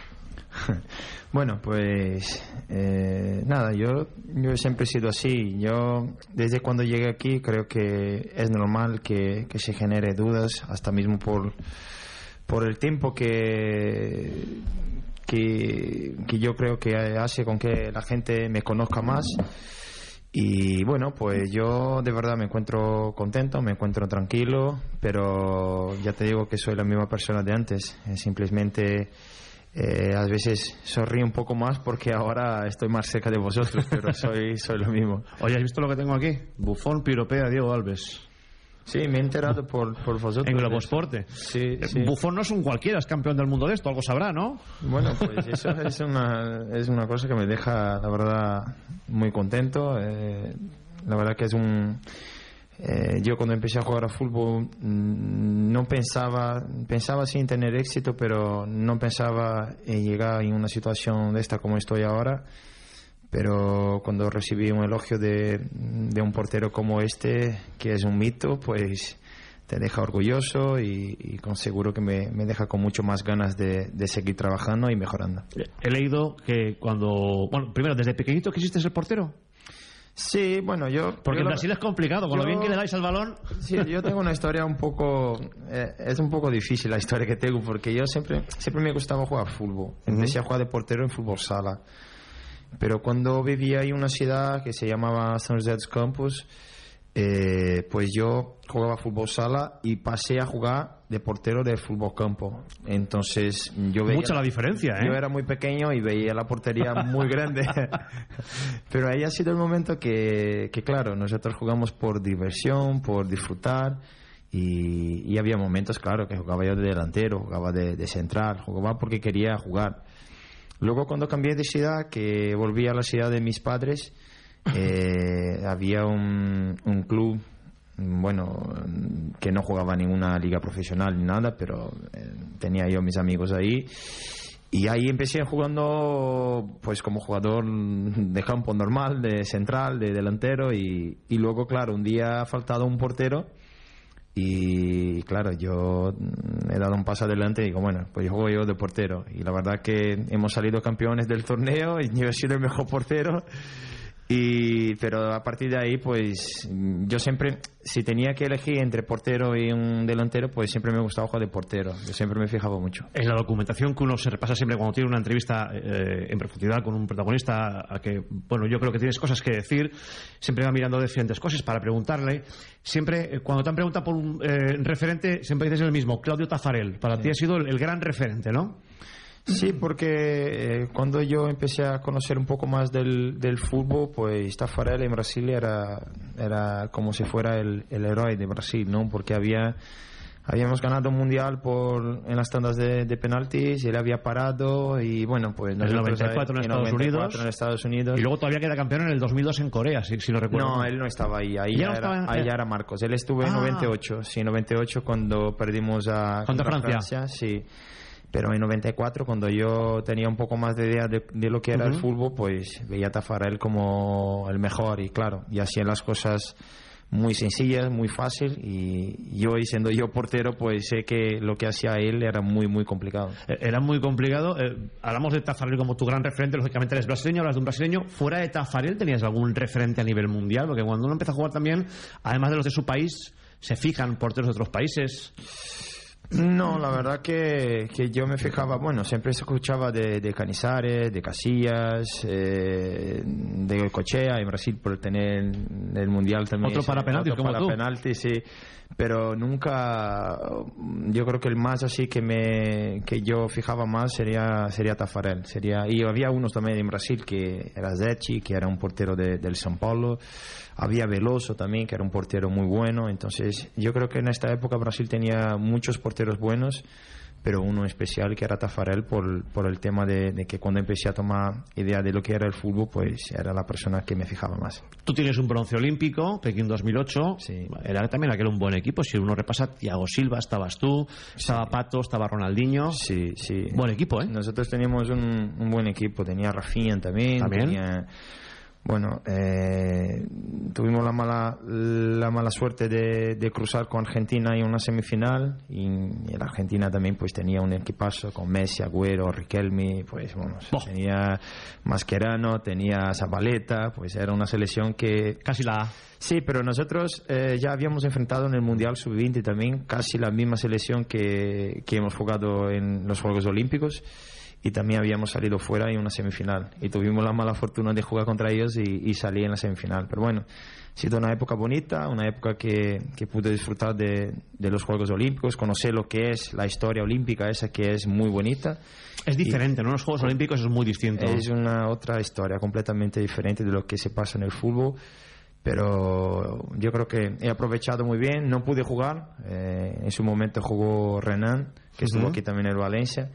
*laughs* Bueno, pues eh, nada, yo, yo siempre he sido así. Yo desde cuando llegué aquí creo que es normal que, que se genere dudas, hasta mismo por, por el tiempo que, que, que yo creo que hace con que la gente me conozca más. Y bueno, pues yo de verdad me encuentro contento, me encuentro tranquilo, pero ya te digo que soy la misma persona de antes. Simplemente eh, a veces sonrío un poco más porque ahora estoy más cerca de vosotros, pero soy, soy lo mismo. Oye, ¿has visto lo que tengo aquí? Bufón piropea Diego Alves. Sí, me he enterado por, por vosotros. En Globosporte. Sí, sí. Bufón no es un cualquiera, es campeón del mundo de esto, algo sabrá, ¿no? Bueno, pues *laughs* eso es una, es una cosa que me deja, la verdad, muy contento. Eh, la verdad que es un... Eh, yo cuando empecé a jugar a fútbol mmm, no pensaba, pensaba sin tener éxito, pero no pensaba en llegar en una situación de esta como estoy ahora. Pero cuando recibí un elogio de, de un portero como este, que es un mito, pues te deja orgulloso y, y con seguro que me, me, deja con mucho más ganas de, de, seguir trabajando y mejorando. He leído que cuando, bueno, primero, desde pequeñito quisiste ser portero. Sí, bueno, yo... Porque yo en Brasil lo, es complicado, con yo, lo bien que le dais al balón... Sí, yo tengo una historia un poco... Eh, es un poco difícil la historia que tengo, porque yo siempre, siempre me gustaba jugar fútbol. Empecé uh -huh. a jugar de portero en fútbol sala. Pero cuando vivía en una ciudad que se llamaba San José dos Campos, eh, pues yo jugaba fútbol sala y pasé a jugar de portero de fútbol campo. Entonces yo veía... Mucha la diferencia, ¿eh? Yo era muy pequeño y veía la portería muy *laughs* grande. Pero ahí ha sido el momento que, que, claro, nosotros jugamos por diversión, por disfrutar. Y, y, había momentos, claro, que jugaba yo de delantero, jugaba de, de central, jugaba porque quería jugar. Luego cuando cambié de ciudad, que volví a la ciudad de mis padres, *laughs* eh, había un, un, club, bueno, que no jugaba ninguna liga profesional ni nada, pero eh, tenía yo mis amigos ahí. Y ahí empecé jugando, pues como jugador de campo normal, de central, de delantero, y, y luego, claro, un día ha faltado un portero. Y claro, yo he dado un paso adelante y digo, bueno, pues yo juego yo de portero. Y la verdad que hemos salido campeones del torneo y yo he sido el mejor portero. Y, pero a partir de ahí, pues yo siempre, si tenía que elegir entre portero y un delantero, pues siempre me gustaba jugar de portero. Yo siempre me fijaba mucho. En la documentación que uno se repasa siempre cuando tiene una entrevista eh, en profundidad con un protagonista, a que, bueno, yo creo que tienes cosas que decir, siempre va mirando diferentes cosas para preguntarle. Siempre, eh, cuando te han preguntado por un eh, referente, siempre dices el mismo, Claudio Tafarel. Para sí. ti ha sido el, el gran referente, ¿no? Sí, porque eh, cuando yo empecé a conocer un poco más del, del fútbol, pues Tafarel en Brasil era, era como si fuera el, el héroe de Brasil, ¿no? Porque había habíamos ganado un mundial por en las tandas de, de penaltis y él había parado y bueno pues en el 94 en, en, Estados 94 Unidos, en Estados Unidos y luego todavía queda campeón en el 2002 en Corea si, si no recuerdo no él no estaba ahí ahí, ya, era, ahí ya, era, Marcos él estuvo ah. en 98 sí 98 cuando perdimos a contra, contra Francia. Francia sí pero en 94 cuando yo tenía un poco más de idea de, de lo que era uh -huh. el fútbol pues veía a Tafarel como el mejor y claro y hacía las cosas muy sencillas, muy fácil y yo y siendo yo portero pues sé que lo que hacía él era muy muy complicado. Era muy complicado, eh, hablamos de Tafarel como tu gran referente, lógicamente eres brasileño, hablas de un brasileño, fuera de Tafarel tenías algún referente a nivel mundial, porque cuando uno empieza a jugar también, además de los de su país, se fijan porteros de otros países. No, la verdad que, que yo me fijaba, bueno, siempre se escuchaba de, de Canizares, de Casillas, eh, de Cochea en Brasil por tener el Mundial también. Otro para penaltis, Otro como para tú. penaltis, sí. Pero nunca, yo creo que el más así que me que yo fijaba más sería sería Tafarel. Sería, y había unos también en Brasil que era Zecchi, que era un portero de- del São Paulo. Había Veloso también, que era un portero muy bueno. Entonces, yo creo que en esta época Brasil tenía muchos porteros buenos, pero uno especial que era Tafarel por, por el tema de, de que cuando empecé a tomar idea de lo que era el fútbol, pues era la persona que me fijaba más. Tú tienes un bronce olímpico, Pekín 2008. Era también aquel un buen equipo. Si uno repasa, Thiago Silva, estabas tú, estaba Pato, estaba Ronaldinho. Sí, sí. Buen equipo, ¿eh? Nosotros teníamos un, un buen equipo. Tenía Rafinha también. También. tenía- bueno, eh, tuvimos la mala, la mala suerte de, de cruzar con Argentina en una semifinal y, y la Argentina también pues tenía un equipazo con Messi, Agüero, Riquelme, pues bueno, tenía Mascherano, tenía Zabaleta, pues era una selección que... Casi la A. Sí, pero nosotros eh, ya habíamos enfrentado en el Mundial Sub-20 también casi la misma selección que, que hemos jugado en los Juegos Olímpicos y también habíamos salido fuera en una semifinal y tuvimos la mala fortuna de jugar contra ellos y, y salir en la semifinal. Pero bueno, ha sido una época bonita, una época que, que pude disfrutar de, de los Juegos Olímpicos, conocer lo que es la historia olímpica, esa que es muy bonita. Es diferente, ¿no? Los Juegos Olímpicos es muy distinto. Es una otra historia completamente diferente de lo que se pasa en el fútbol. Pero yo creo que he aprovechado muy bien. No pude jugar. eh, en su momento jugó Renan, que estuvo Ujú. aquí también en el Valencia.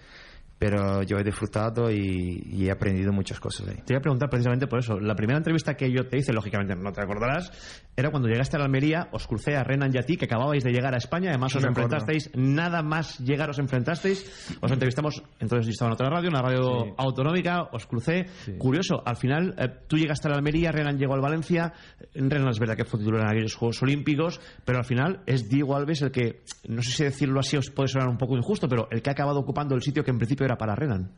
Pero yo he disfrutado y, y he aprendido muchas cosas ahí. Te iba a preguntar precisamente por eso. La primera entrevista que yo te hice, lógicamente no te acordarás, era cuando llegaste a la Almería, os crucé a Renan y a ti, que acababais de llegar a España, además Sí, os enfrentasteis, nada más llegar os enfrentasteis, os entrevistamos, entonces yo estaba en otra radio, una radio Sí. autonómica, os crucé. Curioso, al final eh, tú llegaste a la Almería, Renan llegó al Valencia, Renan es verdad que fue titular en aquellos Juegos Olímpicos, pero al final es Diego Alves el que, no sé si decirlo así os puede sonar un poco injusto, pero el que ha acabado ocupando el sitio que en principio era para Renan.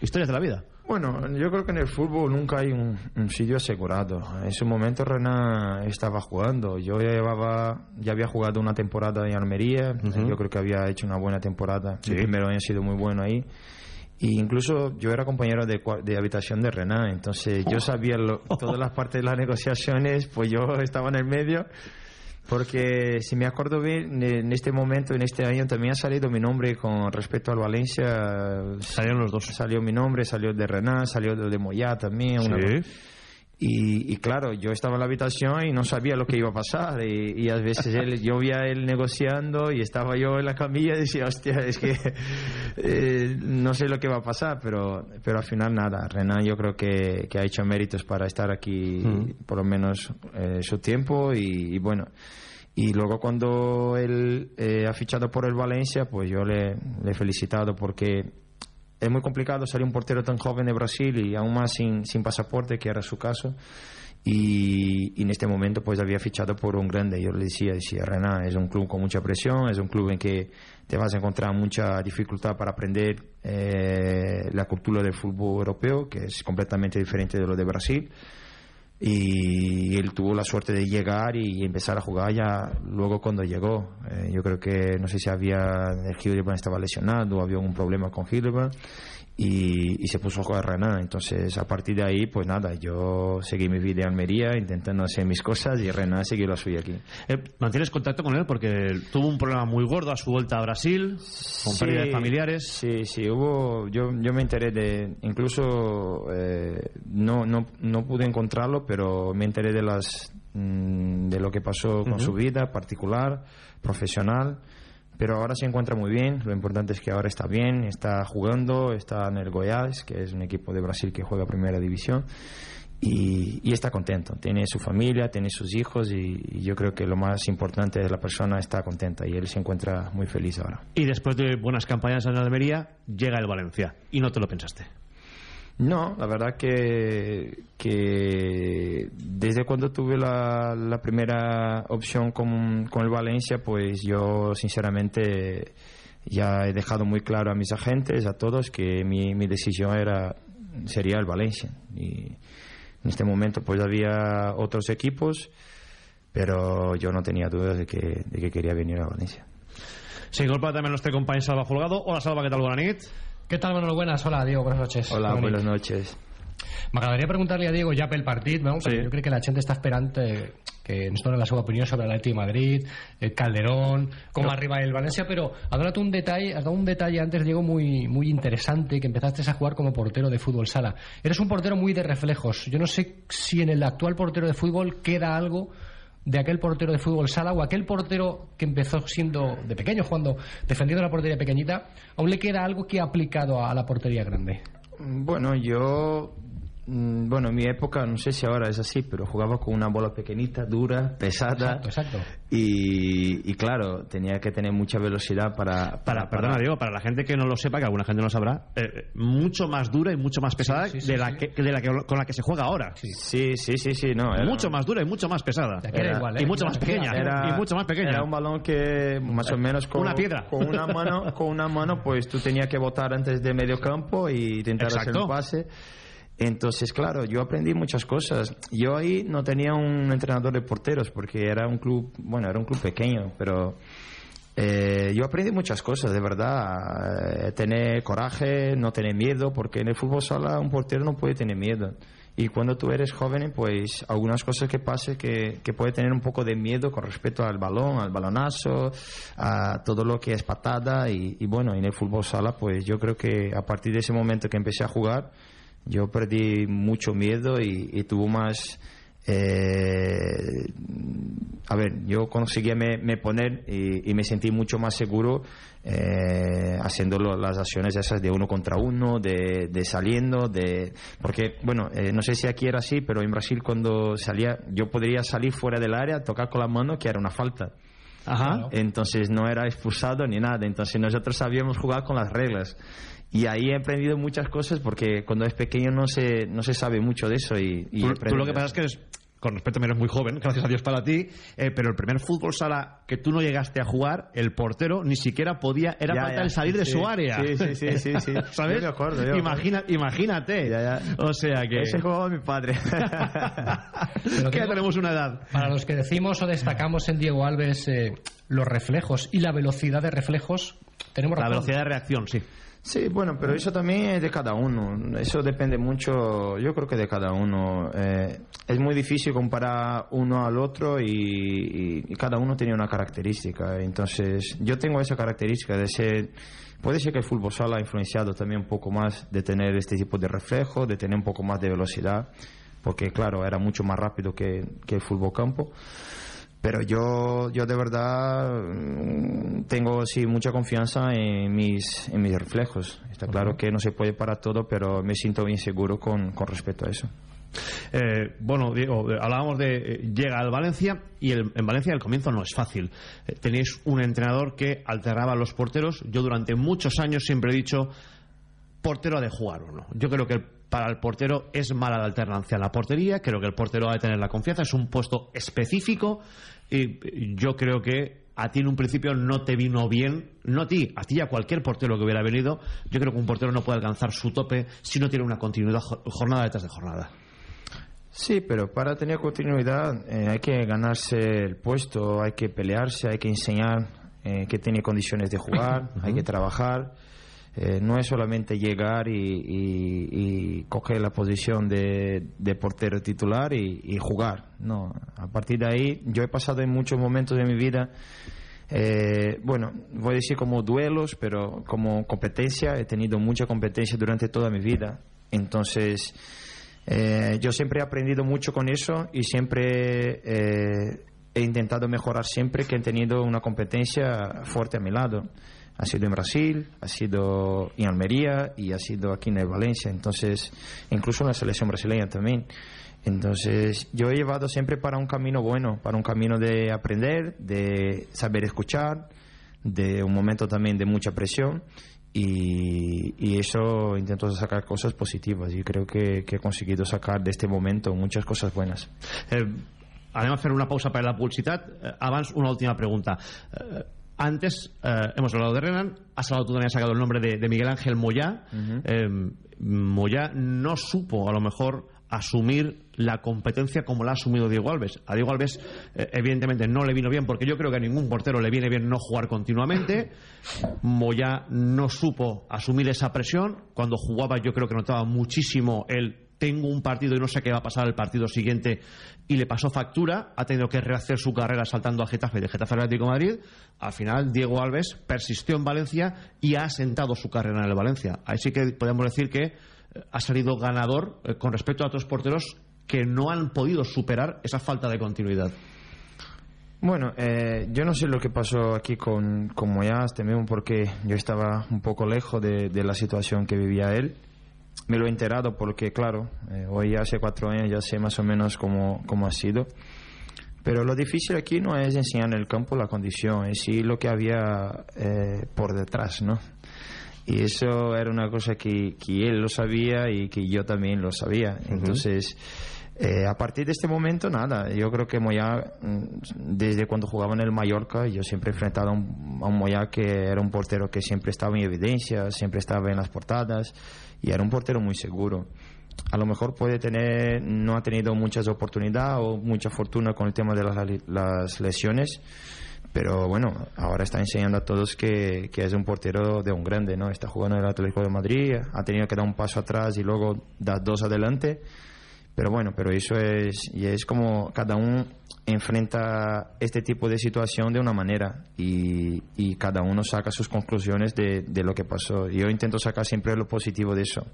Historias de la vida. Bueno, yo creo que en el fútbol nunca hay un, un sitio asegurado. En su momento Renan estaba jugando. Yo ya llevaba, ya había jugado una temporada en Almería. Yo creo que había hecho una buena temporada. Sí. El primero año ha sido muy bueno ahí. Y incluso yo era compañero de, de habitación de Renan, entonces yo sabía lo- todas las partes de las negociaciones, pues yo estaba en el medio. Porque si me acuerdo bien, en este momento, en este año, también ha salido mi nombre con respecto al Valencia. Salieron los dos. Salió mi nombre, salió de Renan, salió de Moyá también. una- Y, y claro, yo estaba en la habitación y no sabía lo que iba a pasar. Y, y a veces él, *laughs* yo veía él negociando y estaba yo en la camilla y decía, hostia, es que eh, no sé lo que va a pasar, pero, pero al final nada. Renan yo creo que, que ha hecho méritos para estar aquí por lo menos eh, su tiempo y, y bueno. Y luego cuando él eh, ha fichado por el Valencia, pues yo le, le he felicitado porque es muy complicado salir un portero tan joven de Brasil y aún más sin, sin pasaporte, que era su caso. Y, y en este momento pues había fichado por un grande. Yo le decía, decía, Renan, es un club con mucha presión, es un club en que te vas a encontrar mucha dificultad para aprender eh, la cultura del fútbol europeo, que es completamente diferente de lo de Brasil y él tuvo la suerte de llegar y empezar a jugar ya luego cuando llegó. Eh, yo creo que no sé si había Hildebrand estaba lesionado o había un problema con Hildebrand y, y se puso a jugar Renan. Entonces a partir de ahí pues nada, yo seguí mi vida en Almería intentando hacer mis cosas y Renan siguió la suya aquí. Eh, ¿Mantienes contacto con él? Porque tuvo un problema muy gordo a su vuelta a Brasil, con pérdida de familiares. Sí, sí, hubo. Yo, yo me enteré de. Incluso eh, no, no, no pude encontrarlo, pero me enteré de las mm, de lo que pasó con su vida particular, profesional. Pero ahora se encuentra muy bien. Lo importante es que ahora está bien, está jugando, está en el Goiás, que es un equipo de Brasil que juega Primera División. Y, está contento. Tiene su familia, tiene sus hijos y, y yo creo que lo más importante es la persona está contenta y él se encuentra muy feliz ahora. Y después de buenas campañas en Almería, llega el Valencia. Y no te lo pensaste. No, la verdad que, que desde cuando tuve la, la primera opción con, con el Valencia, pues yo sinceramente ya he dejado muy claro a mis agentes, a todos, que mi, mi decisión era sería el Valencia. Y en este momento pues había otros equipos, pero yo no tenía dudas de que, de que quería venir a Valencia. Se incorpora también nuestro compañero Salva Folgado. Hola Salva, ¿qué tal? Buenas nit. ¿Qué tal, Manolo? Buenas. Hola, Diego. Buenas noches. Hola, buenas noches. M'agradaria preguntar-li a Diego ja pel partit, no? Sí. Jo crec que la gent està esperant eh, que ens doni la seva opinió sobre l'Atleti de Madrid, el Calderón, com No. arriba el Valencia, pero ha donat un detalle, has dado un detalle antes, Diego, muy, muy interesante, que empezaste a jugar como portero de fútbol sala. Eres un portero muy de reflejos. Yo no sé si en el actual portero de fútbol queda algo de aquel portero de fútbol sala o aquel portero que empezó siendo de pequeño, jugando, defendiendo la portería pequeñita, aún le queda algo que ha aplicado a la portería grande. Bueno, yo. Mm, Bueno, en mi época, no sé si ahora es así, pero jugaba con una bola pequeñita, dura, pesada. Exacto, exacto. Y, y claro, tenía que tener mucha velocidad para. Para, perdona, Diego, para la gente que no lo sepa, que alguna gente no lo sabrá, eh, mucho más dura y mucho más pesada Sí, sí, sí, de, la sí. que, de la que con la que se juega ahora. Sí, sí, sí, sí, no. era- Mucho más dura y mucho más pesada. Era- y mucho más pequeña. Era- y mucho más pequeña. Era un balón que más o menos con Una piedra. Con una mano, con una mano, pues tú tenías que botar antes de medio campo y intentar hacer Exacto. un pase. Entonces, claro, yo aprendí muchas cosas. Yo ahí no tenía un entrenador de porteros porque era un club, bueno, era un club pequeño, pero eh, yo aprendí muchas cosas, de verdad. Eh, tener coraje, no tener miedo, porque en el fútbol sala un portero no puede tener miedo. Y cuando tú eres joven, pues algunas cosas que pasen que, que puede tener un poco de miedo con respecto al balón, al balonazo, a todo lo que es patada. Y, y bueno, en el fútbol sala, pues yo creo que a partir de ese momento que empecé a jugar, yo perdí mucho miedo y, y tuvo más... eh, a ver, yo conseguí me, me poner y, y me sentí mucho más seguro eh, haciendo lo- las acciones esas de uno contra uno, de, de saliendo, de porque bueno, eh, no sé si aquí era así, pero en Brasil cuando salía, yo podría salir fuera del área, tocar con la mano, que era una falta. Ajá. Entonces no era expulsado ni nada. Entonces nosotros sabíamos jugar con las reglas. Y ahí he aprendido muchas cosas porque cuando es pequeño no se, no se sabe mucho de eso. Y, y Tú, lo que pasa es que eres, con respeto, eres muy joven, *laughs* gracias a Dios para ti, eh, pero el primer fútbol sala que tú no llegaste a jugar, el portero ni siquiera podía, era Ya, falta ya, el salir de su área. Sí, sí, sí, sí, sí. *laughs* ¿Sabes? Yo me acuerdo, yo me Imagina- imagínate. O sea que... Ese jugaba mi padre. *laughs* Pero que ya digo, tenemos una edad. Para los que decimos o destacamos en Diego Alves eh, los reflejos y la velocidad de reflejos, tenemos La razón. velocidad de reacción, sí. Sí, bueno, pero eso también es de cada uno. Eso depende mucho, yo creo que de cada uno. Eh, es muy difícil comparar uno al otro y, y- cada uno tiene una característica. Entonces, yo tengo esa característica de ser. Puede ser que el fútbol sala ha influenciado también un poco más de tener este tipo de reflejo, de tener un poco más de velocidad, porque claro, era mucho más rápido que, que el fútbol campo. Pero yo, yo de verdad mm, tengo sí mucha confianza en mis, en mis reflejos. Está claro que no se puede para todo, pero me siento bien seguro con, con respecto a eso. Eh, bueno, Diego, eh, hablábamos de eh, llega al Valencia y el- en Valencia el comienzo no es fácil. Eh, tenéis un entrenador que alternaba a los porteros. Yo durante muchos años siempre he dicho portero ha de jugar uno. Yo creo que el- para el portero es mala la alternancia en la portería. Creo que el portero ha de tener la confianza. Es un puesto específico y yo creo que a ti en un principio no te vino bien, no a ti, a ti y a cualquier portero que hubiera venido. Yo creo que un portero no puede alcanzar su tope si no tiene una continuidad jo- jornada detrás de jornada. Sí, pero para tener continuidad eh, hay que ganarse el puesto, hay que pelearse, hay que enseñar eh, que tiene condiciones de jugar, hay que trabajar. Eh, no es solamente llegar y, coger la posición de, portero titular y, y jugar. No, a partir de ahí yo he pasado en muchos momentos de mi vida, eh, bueno, voy a decir como duelos, pero como competencia, he tenido mucha competencia durante toda mi vida. Entonces, eh, yo siempre he aprendido mucho con eso y siempre eh, he intentado mejorar siempre que he tenido una competencia fuerte a mi lado. Ha sido en Brasil, ha sido en Almería y ha sido aquí en el Valencia. Entonces, incluso en la selección brasileña también. Entonces, yo he llevado siempre para un camino bueno, para un camino de aprender, de saber escuchar, de un momento también de mucha presión y, y eso intento sacar cosas positivas y creo que, que he conseguido sacar de este momento muchas cosas buenas. Eh, anem a fer una pausa per a la publicitat. Eh, abans, una última pregunta. Eh, antes, eh, hemos hablado de Renan, has hablado tú también, has sacado el nombre de, de Miguel Ángel Moyá. Eh, Moyá no supo, a lo mejor, asumir la competencia como la ha asumido Diego Alves. A Diego Alves, eh, evidentemente, no le vino bien, porque yo creo que a ningún portero le viene bien no jugar continuamente. Moya no supo asumir esa presión. Cuando jugaba, yo creo que notaba muchísimo el tengo un partido y no sé qué va a pasar el partido siguiente y le pasó factura, ha tenido que rehacer su carrera saltando a Getafe de Getafe Atlético Madrid. Al final, Diego Alves persistió en Valencia y ha asentado su carrera en el Valencia. Así que podemos decir que eh, ha salido ganador eh, con respecto a otros porteros que no han podido superar esa falta de continuidad. Bueno, eh, yo no sé lo que pasó aquí con, con Moyas, porque yo estaba un poco lejos de la situación que vivía él me lo he enterado porque, claro, eh, hoy hace cuatro años ya sé más o menos cómo, cómo ha sido. Pero lo difícil aquí no es enseñar en el campo la condición, es sí lo que había eh, por detrás, ¿no? Y eso era una cosa que, que, él lo sabía y que yo también lo sabía. Entonces, eh, a partir de este momento, nada. Yo creo que Moya, mm, desde cuando jugaba en el Mallorca, yo siempre he enfrentado a un, a un Moya que era un portero que siempre estaba en evidencia, siempre estaba en las portadas y era un portero muy seguro. A lo mejor puede tener, no ha tenido muchas oportunidades o mucha fortuna con el tema de las, las lesiones, pero bueno, ahora está enseñando a todos que, que, es un portero de un grande, ¿no? Está jugando en el Atlético de Madrid, ha tenido que dar un paso atrás y luego dar dos adelante, pero bueno, pero eso es, y es como cada uno enfrenta este tipo de situación de una manera y, y cada uno saca sus conclusiones de, de, lo que pasó. Yo intento sacar siempre lo positivo de eso.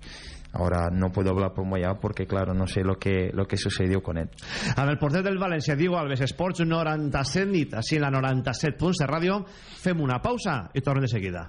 Ahora no puedo hablar por Moya porque, claro, no sé lo que, lo que sucedió con él. A ver, porter del València, Diego Alves, Sports 97 nit, així en la 97 punts de ràdio. Fem una pausa i tornem de seguida.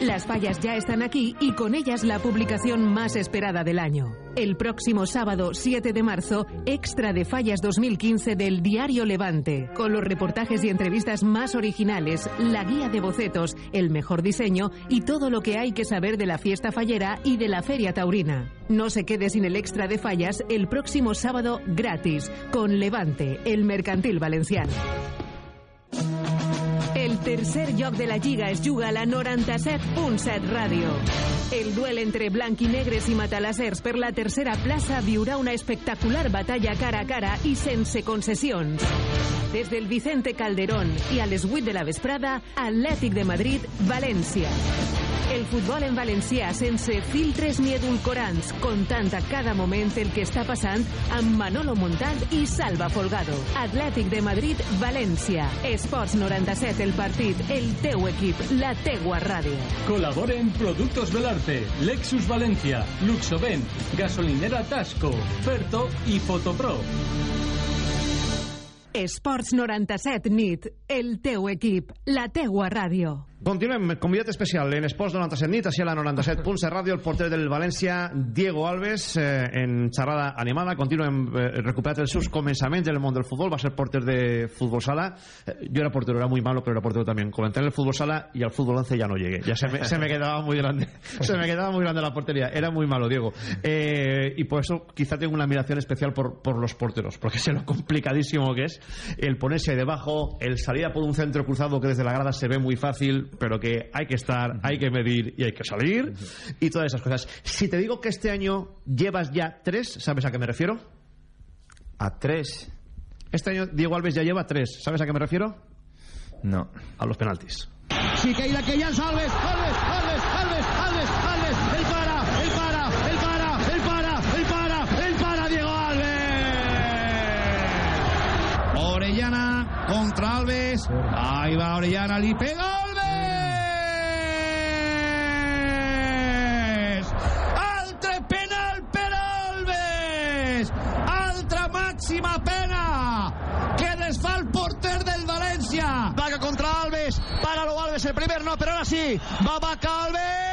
Las fallas ya están aquí y con ellas la publicación más esperada del año. El próximo sábado 7 de marzo, extra de fallas 2015 del Diario Levante, con los reportajes y entrevistas más originales, la guía de bocetos, el mejor diseño y todo lo que hay que saber de la fiesta fallera y de la feria taurina. No se quede sin el extra de fallas el próximo sábado gratis, con Levante, el mercantil valenciano. Tercer lloc de la Lliga es juga a la 97.7 Ràdio. El duel entre blanquinegres i matalassers per la tercera plaça viurà una espectacular batalla cara a cara i sense concessions. Des del Vicente Calderón i a les 8 de la vesprada, Atlètic de Madrid, València. El futbol en valencià sense filtres ni edulcorants, contant a cada moment el que està passant amb Manolo Montal i Salva Folgado. Atlètic de Madrid, València. Esports 97, el partit, el teu equip, la teua ràdio. Colaboren Productos Belarte, Lexus Valencia, Luxoven, Gasolinera Tasco, Ferto i Fotopro. Esports 97 nit, el teu equip, la teua ràdio. Continuem, convidat especial en Esports 97 nit, així a la 97 punts de ràdio, el porter del València, Diego Alves, eh, en xerrada animada. Continuem eh, recuperat els seus començaments en el món del futbol, va ser porter de futbol sala. Eh, yo era portero, era muy malo, pero era portero también. Comenté en el fútbol sala y al fútbol 11 ya no llegué. Ya se me, se me quedaba muy grande. *laughs* Se me quedaba muy grande la portería. Era muy malo, Diego. Eh, y por eso quizá tengo una admiración especial por, por los porteros, porque sé lo complicadísimo que es el ponerse debajo, el salir a por un centro cruzado que desde la grada se ve muy fácil, pero que hay que estar, hay que medir y hay que salir y todas esas cosas. Si te digo que este año llevas ya tres, ¿sabes a qué me refiero? ¿A tres? Este año Diego Alves ya lleva tres, ¿sabes a qué me refiero? No. A los penaltis. Sí que la que ya Alves, Alves, Alves, Alves, Alves, Alves, el para, el para, el para, el para, el para, el para Diego Alves. Orellana contra Alves. Ahí va Orellana, li pega no, pero ahora sí. Va Vaca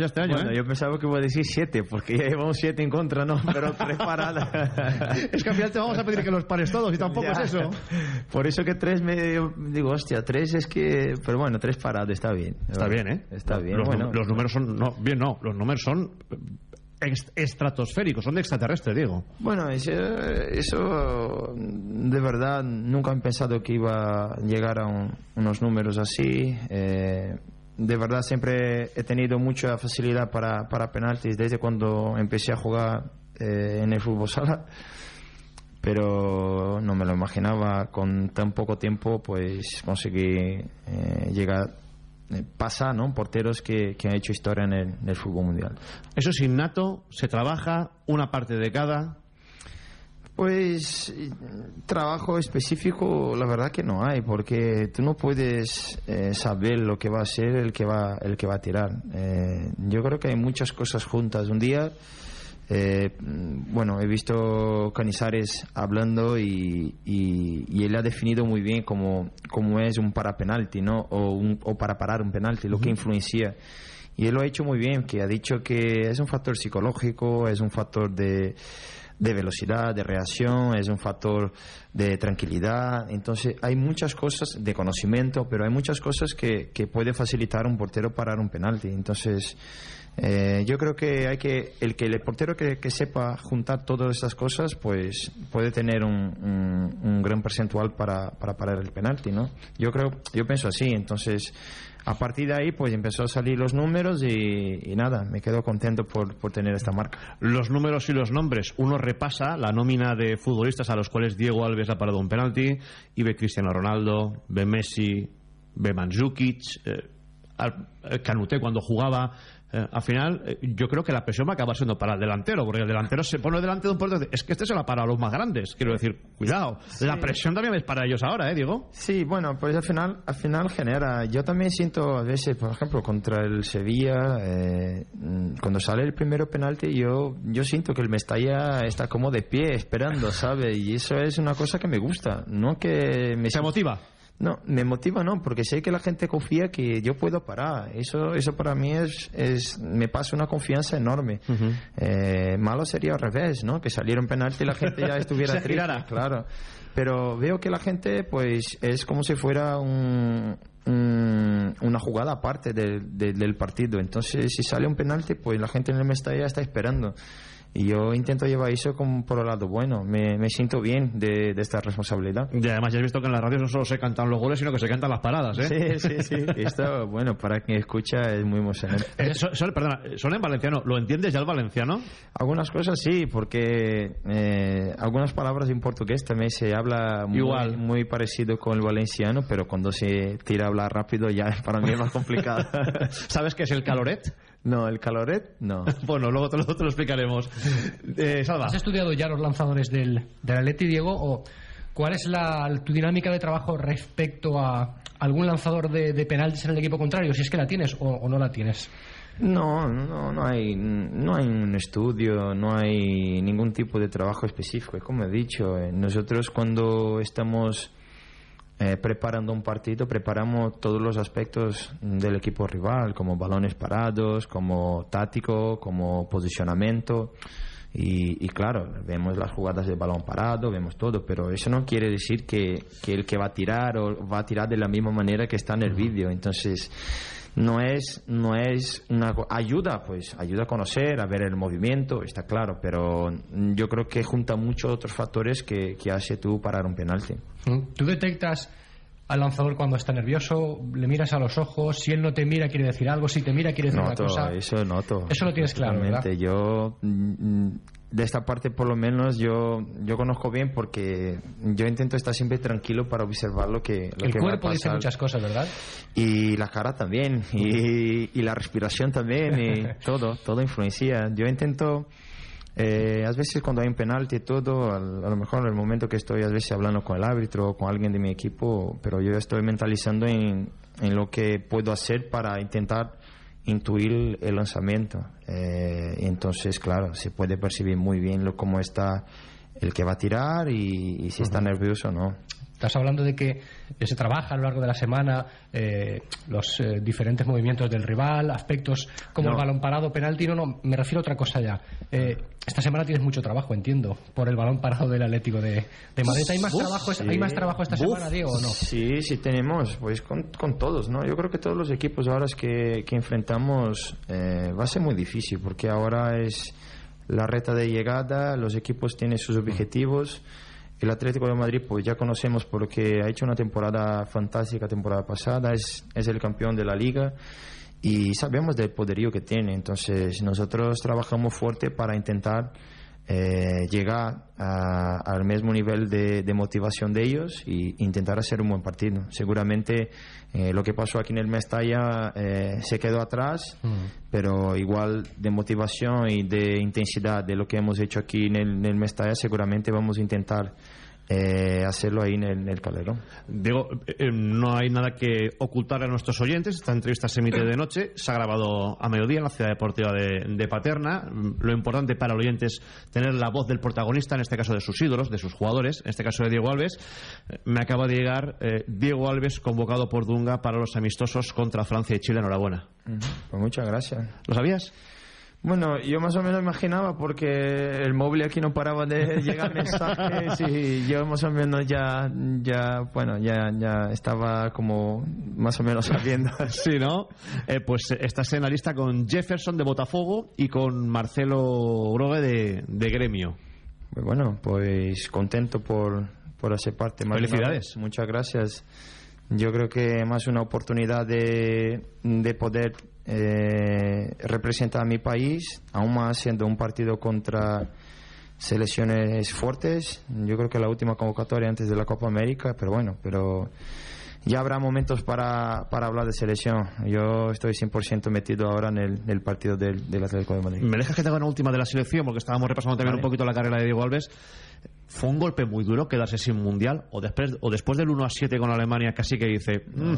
ya este año, Bueno, ¿eh? yo pensaba que iba a decir siete, porque ya llevamos siete en contra, ¿no? Pero tres paradas. *laughs* es que al final te vamos a pedir que los pares todos y tampoco Ya. es eso. Por eso que tres me digo, hostia, tres es que. Pero bueno, tres paradas está bien. Está bien, ¿eh? Está bien. Los, bueno, los números son. No, bien, no. Los números son estratosféricos, son de extraterrestre, Diego. Bueno, eso, eso, de verdad nunca he pensado que iba a llegar a un- unos números así. Eh, de verdad siempre he tenido mucha facilidad para, para penaltis desde cuando empecé a jugar eh, en el fútbol sala. Pero no me lo imaginaba con tan poco tiempo, pues conseguí eh, llegar, eh, pasar, ¿no? Porteros que, que han hecho historia en el, en el fútbol mundial. Eso es innato, se trabaja una parte de cada. Pues trabajo específico, la verdad que no hay, porque tú no puedes eh, saber lo que va a ser el que va el que va a tirar. Eh, yo creo que hay muchas cosas juntas. Un día, eh, bueno, he visto Canizares hablando y, y- y él ha definido muy bien cómo, cómo es un para penalti, ¿no? O, un- o para parar un penalti, lo que influencia. Y él lo ha hecho muy bien, que ha dicho que es un factor psicológico, es un factor de, de velocidad, de reacción, es un factor de tranquilidad. Entonces hay muchas cosas de conocimiento, pero hay muchas cosas que, que puede facilitar un portero parar un penalti. Entonces eh, yo creo que hay que el que el portero que, que sepa juntar todas estas cosas, pues puede tener un, un- un gran percentual para, para parar el penalti, ¿no? Yo creo, yo pienso así. Entonces a partir de ahí, pues empezó a salir los números y, nada, me quedo contento por, por tener esta marca. Los números y los nombres. Uno repasa la nómina de futbolistas a los cuales Diego Alves ha parado un penalti y ve Cristiano Ronaldo, ve Messi, ve Mandzukic, eh, al- eh, Canute cuando jugaba. Eh, al final, eh, yo creo que la presión va a acabar siendo para el delantero, porque el delantero se pone delante de un portero. y dice, Es que este se la para a los más grandes. Quiero decir, cuidado. La presión también es para ellos ahora, ¿eh, Diego? Sí, bueno, pues al final, al final genera. Yo también siento a veces, por ejemplo, contra el Sevilla, eh, cuando sale el primero penalti, yo, yo siento que el Mestalla está como de pie esperando, ¿sabe? Y eso es una cosa que me gusta, no que me ¿Se motiva? No, me motiva no, porque sé que la gente confía que yo puedo parar. Eso, eso para mí es, es me pasa una confianza enorme. Eh, malo sería al revés, ¿no? Que saliera un penalti y la gente ya estuviera *laughs* triste, girara. claro. Pero veo que la gente, pues, es como si fuera un, un- una jugada aparte del- del- del partido. Entonces, si sale un penalti, pues la gente en el Mestalla está esperando. Y yo intento llevar eso como por el lado bueno. Me, me siento bien de, de esta responsabilidad. Y además ya has visto que en las radios no solo se cantan los goles, sino que se cantan las paradas, ¿eh? Sí, sí, sí. *laughs* Esto, bueno, para quien escucha es muy emocionante. Eh, perdona, son en valenciano. ¿Lo entiendes ya el valenciano? Algunas cosas sí, porque eh, algunas palabras en portugués también se habla muy, Igual. muy parecido con el valenciano, pero cuando se tira a hablar rápido ya *laughs* para mí es más complicado. *laughs* ¿Sabes qué es el caloret? No, el caloret, no. *laughs* bueno, luego te lo, te lo explicaremos. Eh, Salva. ¿Has estudiado ya los lanzadores del, del Atleti, Diego? ¿O cuál es la, tu dinámica de trabajo respecto a algún lanzador de, de penaltis en el equipo contrario? Si es que la tienes o, o no la tienes. No, no, no hay, no hay un estudio, no hay ningún tipo de trabajo específico. Como he dicho, eh, nosotros cuando estamos eh, preparando un partido, preparamos todos los aspectos del equipo rival, como balones parados, como táctico, como posicionamiento. Y, y, claro, vemos las jugadas de balón parado, vemos todo, pero eso no quiere decir que, que el que va a tirar o va a tirar de la misma manera que está en el vídeo. Entonces, no es, no es una ayuda, pues ayuda a conocer, a ver el movimiento, está claro, pero yo creo que junta muchos otros factores que, que hace tú parar un penalti. ¿Tú detectas al lanzador cuando está nervioso? ¿Le miras a los ojos? Si él no te mira, quiere decir algo. Si te mira, quiere decir noto, una cosa. Eso noto. Eso lo tienes claro, ¿verdad? Yo, de esta parte, por lo menos, yo, yo conozco bien porque yo intento estar siempre tranquilo para observar lo que, lo El que va a cuerpo dice muchas cosas, ¿verdad? Y la cara también, y, y la respiración también, y *laughs* todo, todo influencia. Yo intento, eh, a veces cuando hay un penalti y todo, al- a, lo mejor en el momento que estoy a veces hablando con el árbitro o con alguien de mi equipo, pero yo estoy mentalizando en, en lo que puedo hacer para intentar intuir el lanzamiento. Eh, entonces, claro, se puede percibir muy bien lo, cómo está el que va a tirar y, y si está nervioso o no. Estás hablando de que se trabaja a lo largo de la semana eh, los eh, diferentes movimientos del rival, aspectos como No. el balón parado, penalti. No, no, me refiero a otra cosa ya. Eh, esta semana tienes mucho trabajo, entiendo, por el balón parado del Atlético de, de Madrid. ¿Hay más, Uf, trabajo, sí. ¿Hay más trabajo esta Uf, semana, Diego, o no? Sí, sí tenemos, pues con, con todos, ¿no? Yo creo que todos los equipos ahora es que, que enfrentamos eh, va a ser muy difícil porque ahora es la reta de llegada, los equipos tienen sus objetivos. El Atlético de Madrid, pues ya conocemos porque ha hecho una temporada fantástica temporada pasada, es, es el campeón de la liga y sabemos del poderío que tiene. Entonces nosotros trabajamos fuerte para intentar eh, llegar a- al mismo nivel de, de motivación de ellos e intentar hacer un buen partido. Seguramente eh, lo que pasó aquí en el Mestalla eh, se quedó atrás, pero igual de motivación y de intensidad de lo que hemos hecho aquí en el, en el Mestalla, seguramente vamos a intentar eh, hacerlo ahí en el, en el Calderón. Diego, eh, eh, no hay nada que ocultar a nuestros oyentes. Esta entrevista se emite de noche, se ha grabado a mediodía en la ciudad deportiva de, de Paterna. Lo importante para el oyente es tener la voz del protagonista, en este caso de sus ídolos, de sus jugadores, en este caso de Diego Alves. Eh, Me acaba de llegar eh, Diego Alves convocado por Dunga para los amistosos contra Francia y Chile. Enhorabuena. Pues muchas gracias. ¿Lo sabías? Bueno, yo más o menos imaginaba porque el móvil aquí no paraba de *laughs* llegar mensajes y yo más o menos ya, ya bueno, ya, ya estaba como más o menos sabiendo. *laughs* Sí, ¿no? Eh, pues estás en la lista con Jefferson de Botafogo y con Marcelo Grogue de, de Gremio. Pues bueno, pues contento por, por hacer parte. más de una Felicidades. Muchas gracias. Yo creo que más una oportunidad de, de poder eh, representar a mi país, aún más siendo un partido contra selecciones fuertes. Yo creo que la última convocatoria antes de la Copa América, pero bueno, pero ya habrá momentos para, para hablar de selección. Yo estoy 100% metido ahora en el, en el partido del, del Atlético de Madrid. Me dejas que te haga una última de la selección, porque estábamos repasando también Vale. un poquito la carrera de Diego Alves. ¿Fue un golpe muy duro quedarse sin mundial? ¿O después, o después del 1 a 7 con Alemania casi que dice... mm,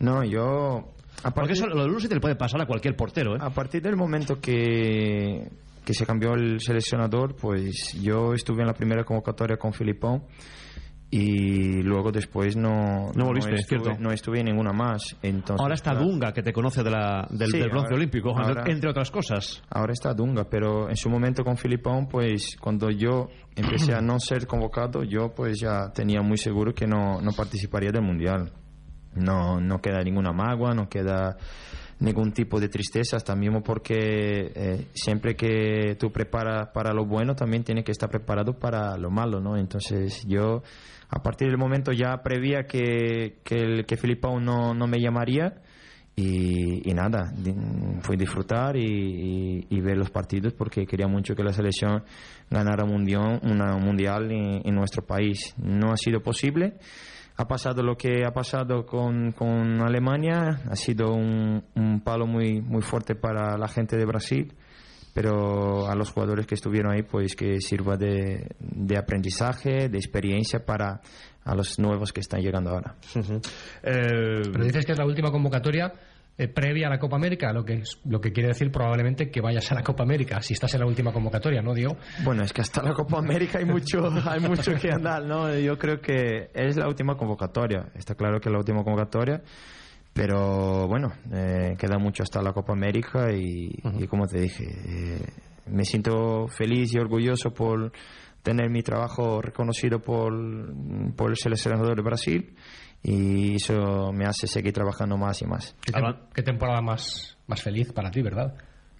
No, yo... Porque eso, lo 1 a 7 le puede pasar a cualquier portero, ¿eh? A partir del momento que, que se cambió el seleccionador, pues yo estuve en la primera convocatoria con Filipón y luego después no, No volviste, estuve, cierto. no estuve en ninguna más. Entonces, Ahora está claro, Dunga, que te conoce de la, del, Sí, del bronce ahora- olímpico, ahora- entre otras cosas. Ahora está Dunga, pero en su momento con Filipón, pues cuando yo empecé a no ser convocado, yo pues ya tenía muy seguro que no, no participaría del Mundial. No, no queda ninguna magua, no queda ningún tipo de tristeza, hasta porque eh, siempre que tú preparas para lo bueno, también tienes que estar preparado para lo malo, ¿no? Entonces yo, a partir del momento ya prevía que, que, el, que no, no me llamaría, y, y nada, a disfrutar y, ver los partidos porque quería mucho que la selección ganara mundial, una mundial en nuestro país. No ha sido posible. Ha pasado lo que ha pasado con, con Alemania, ha sido un, un palo muy, muy fuerte para la gente de Brasil, pero a los jugadores que estuvieron ahí, pues que sirva de, de aprendizaje, de experiencia para a los nuevos que están llegando ahora. Pero dices que es la última convocatoria eh, previa a la Copa América, lo que, lo que quiere decir probablemente que vayas a la Copa América, si estás en la última convocatoria, ¿no, Diego? Bueno, es que hasta la Copa América hay mucho, *laughs* hay mucho que andar, ¿no? Yo creo que es la última convocatoria. Está claro que es la última convocatoria, pero bueno, eh, queda mucho hasta la Copa América y, y como te dije, eh, me siento feliz y orgulloso por tener mi trabajo reconocido por, por el seleccionador de Brasil y eso me hace seguir trabajando más y más. ¿Qué, tem- qué temporada más, más feliz para ti, verdad?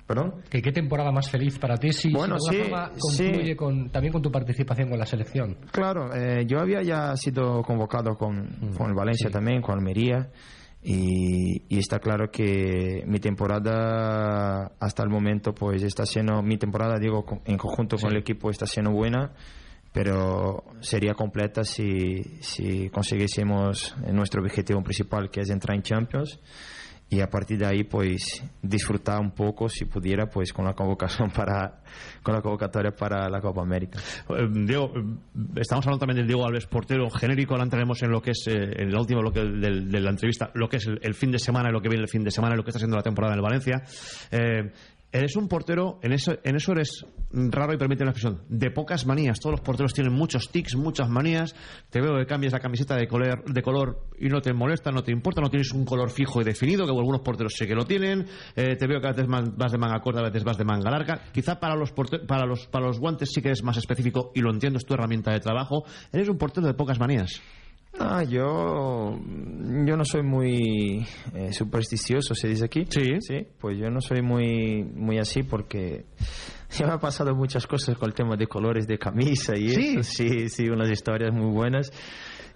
¿Perdón? ¿Qué, qué temporada más feliz para ti si, Bueno, si de sí, alguna forma sí. concluye con, también con tu participación con la selección? Claro, eh, yo había ya sido convocado con, con el Valencia también, con Almería, y, y está claro que mi temporada hasta el momento pues está siendo, mi temporada digo en conjunto con el equipo está siendo buena, pero sería completa si, si consiguiésemos nuestro objetivo principal que es entrar en Champions y a partir de ahí pues disfrutar un poco si pudiera pues con la convocación *laughs* para con la convocatoria para la Copa América. Eh, Diego, eh, estamos hablando también del Diego Alves, portero genérico. Ahora entraremos en lo que es, eh, en el último bloque del- de la entrevista, lo que es el, el fin de semana, lo que viene el fin de semana, lo que está siendo la temporada en el Valencia. Eh, eres un portero, en eso, en eso eres raro y permite una expresión, de pocas manías. Todos los porteros tienen muchos tics, muchas manías. Te veo que cambias la camiseta de color, de color y no te molesta, no te importa, no tienes un color fijo y definido, que algunos porteros sí que lo tienen. Eh, te veo que a veces vas de manga corta, a veces vas de manga larga. Quizá para los, para los, para los guantes sí que eres más específico y lo entiendo, es tu herramienta de trabajo. Eres un portero de pocas manías. No, yo, yo no soy muy eh, supersticioso, se dice aquí. Sí. Sí, pues yo no soy muy, muy así porque *laughs* ya me ha pasado muchas cosas con el tema de colores de camisa y Sí. eso. Sí, sí, unas historias muy buenas.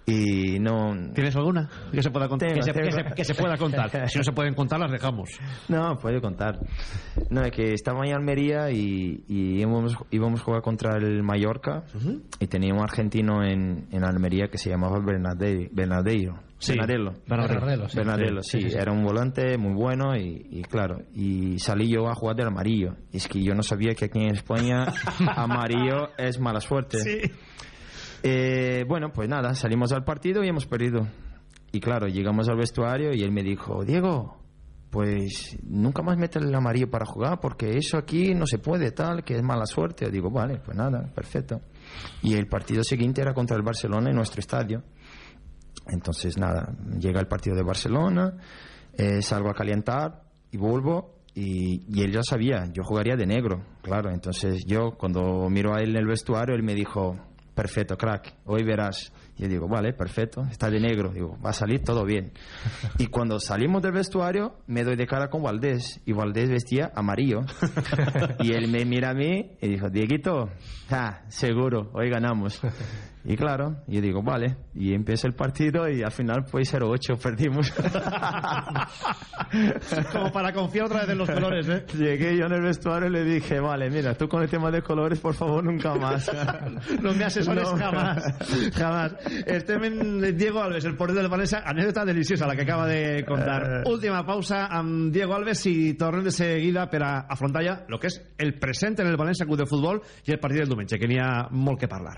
Y no. ¿Tienes alguna que se pueda contar? Tengo, que, se, que se- que se pueda contar. *laughs* si no se pueden contar, las dejamos. No, puedo contar. No, es que estaba en Almería y, y íbamos, íbamos a jugar contra el Mallorca y teníamos un argentino en, en Almería que se llamaba Bernade, Bernadeiro. Sí, Bernadelo. Bernardelo, sí. Sí, sí, sí, sí. Era un volante muy bueno y, y claro, y salí yo a jugar del amarillo. Y es que yo no sabía que aquí en España *laughs* amarillo es mala suerte. Eh, bueno, pues nada, salimos al partido y hemos perdido. Y claro, llegamos al vestuario y él me dijo, Diego, pues nunca más mete el amarillo para jugar porque eso aquí no se puede tal, que es mala suerte. Digo, vale, pues nada, perfecto. Y el partido siguiente era contra el Barcelona en nuestro estadio. Entonces nada, llega el partido de Barcelona, eh, salgo a calentar y vuelvo y, y él ya sabía, yo jugaría de negro, claro. Entonces yo cuando miro a él en el vestuario, él me dijo, perfecto, crack, hoy verás. Y yo digo, vale, perfecto, está de negro, digo, va a salir todo bien. *laughs* Y cuando salimos del vestuario, me doy de cara con Valdés, y Valdés vestía amarillo. *laughs* Y él me mira a mí y dijo, Dieguito, ah, seguro, hoy ganamos. *laughs* Y claro, yo digo, vale, y empieza el partido y al final fue 0-8, perdimos. Como para confiar otra vez en los colores, ¿eh? Llegué yo en el vestuario y le dije, vale, mira, tú con el tema de colores, por favor, nunca más. No me asesores No. jamás. Jamás. Este men- Diego Alves, el portero del Valencia, anécdota deliciosa la que acaba de contar. Última pausa amb Diego Alves i tornem de seguida per a afrontar ja el que és el present en el València Club de Futbol i el partit del diumenge, que n'hi ha molt que parlar.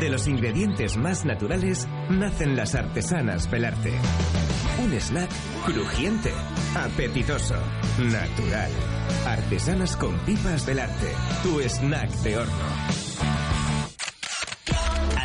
De los ingredientes más naturales nacen las artesanas Belarte. Un snack crujiente, apetitoso, natural. Artesanas con pipas Belarte. Tu snack de horno.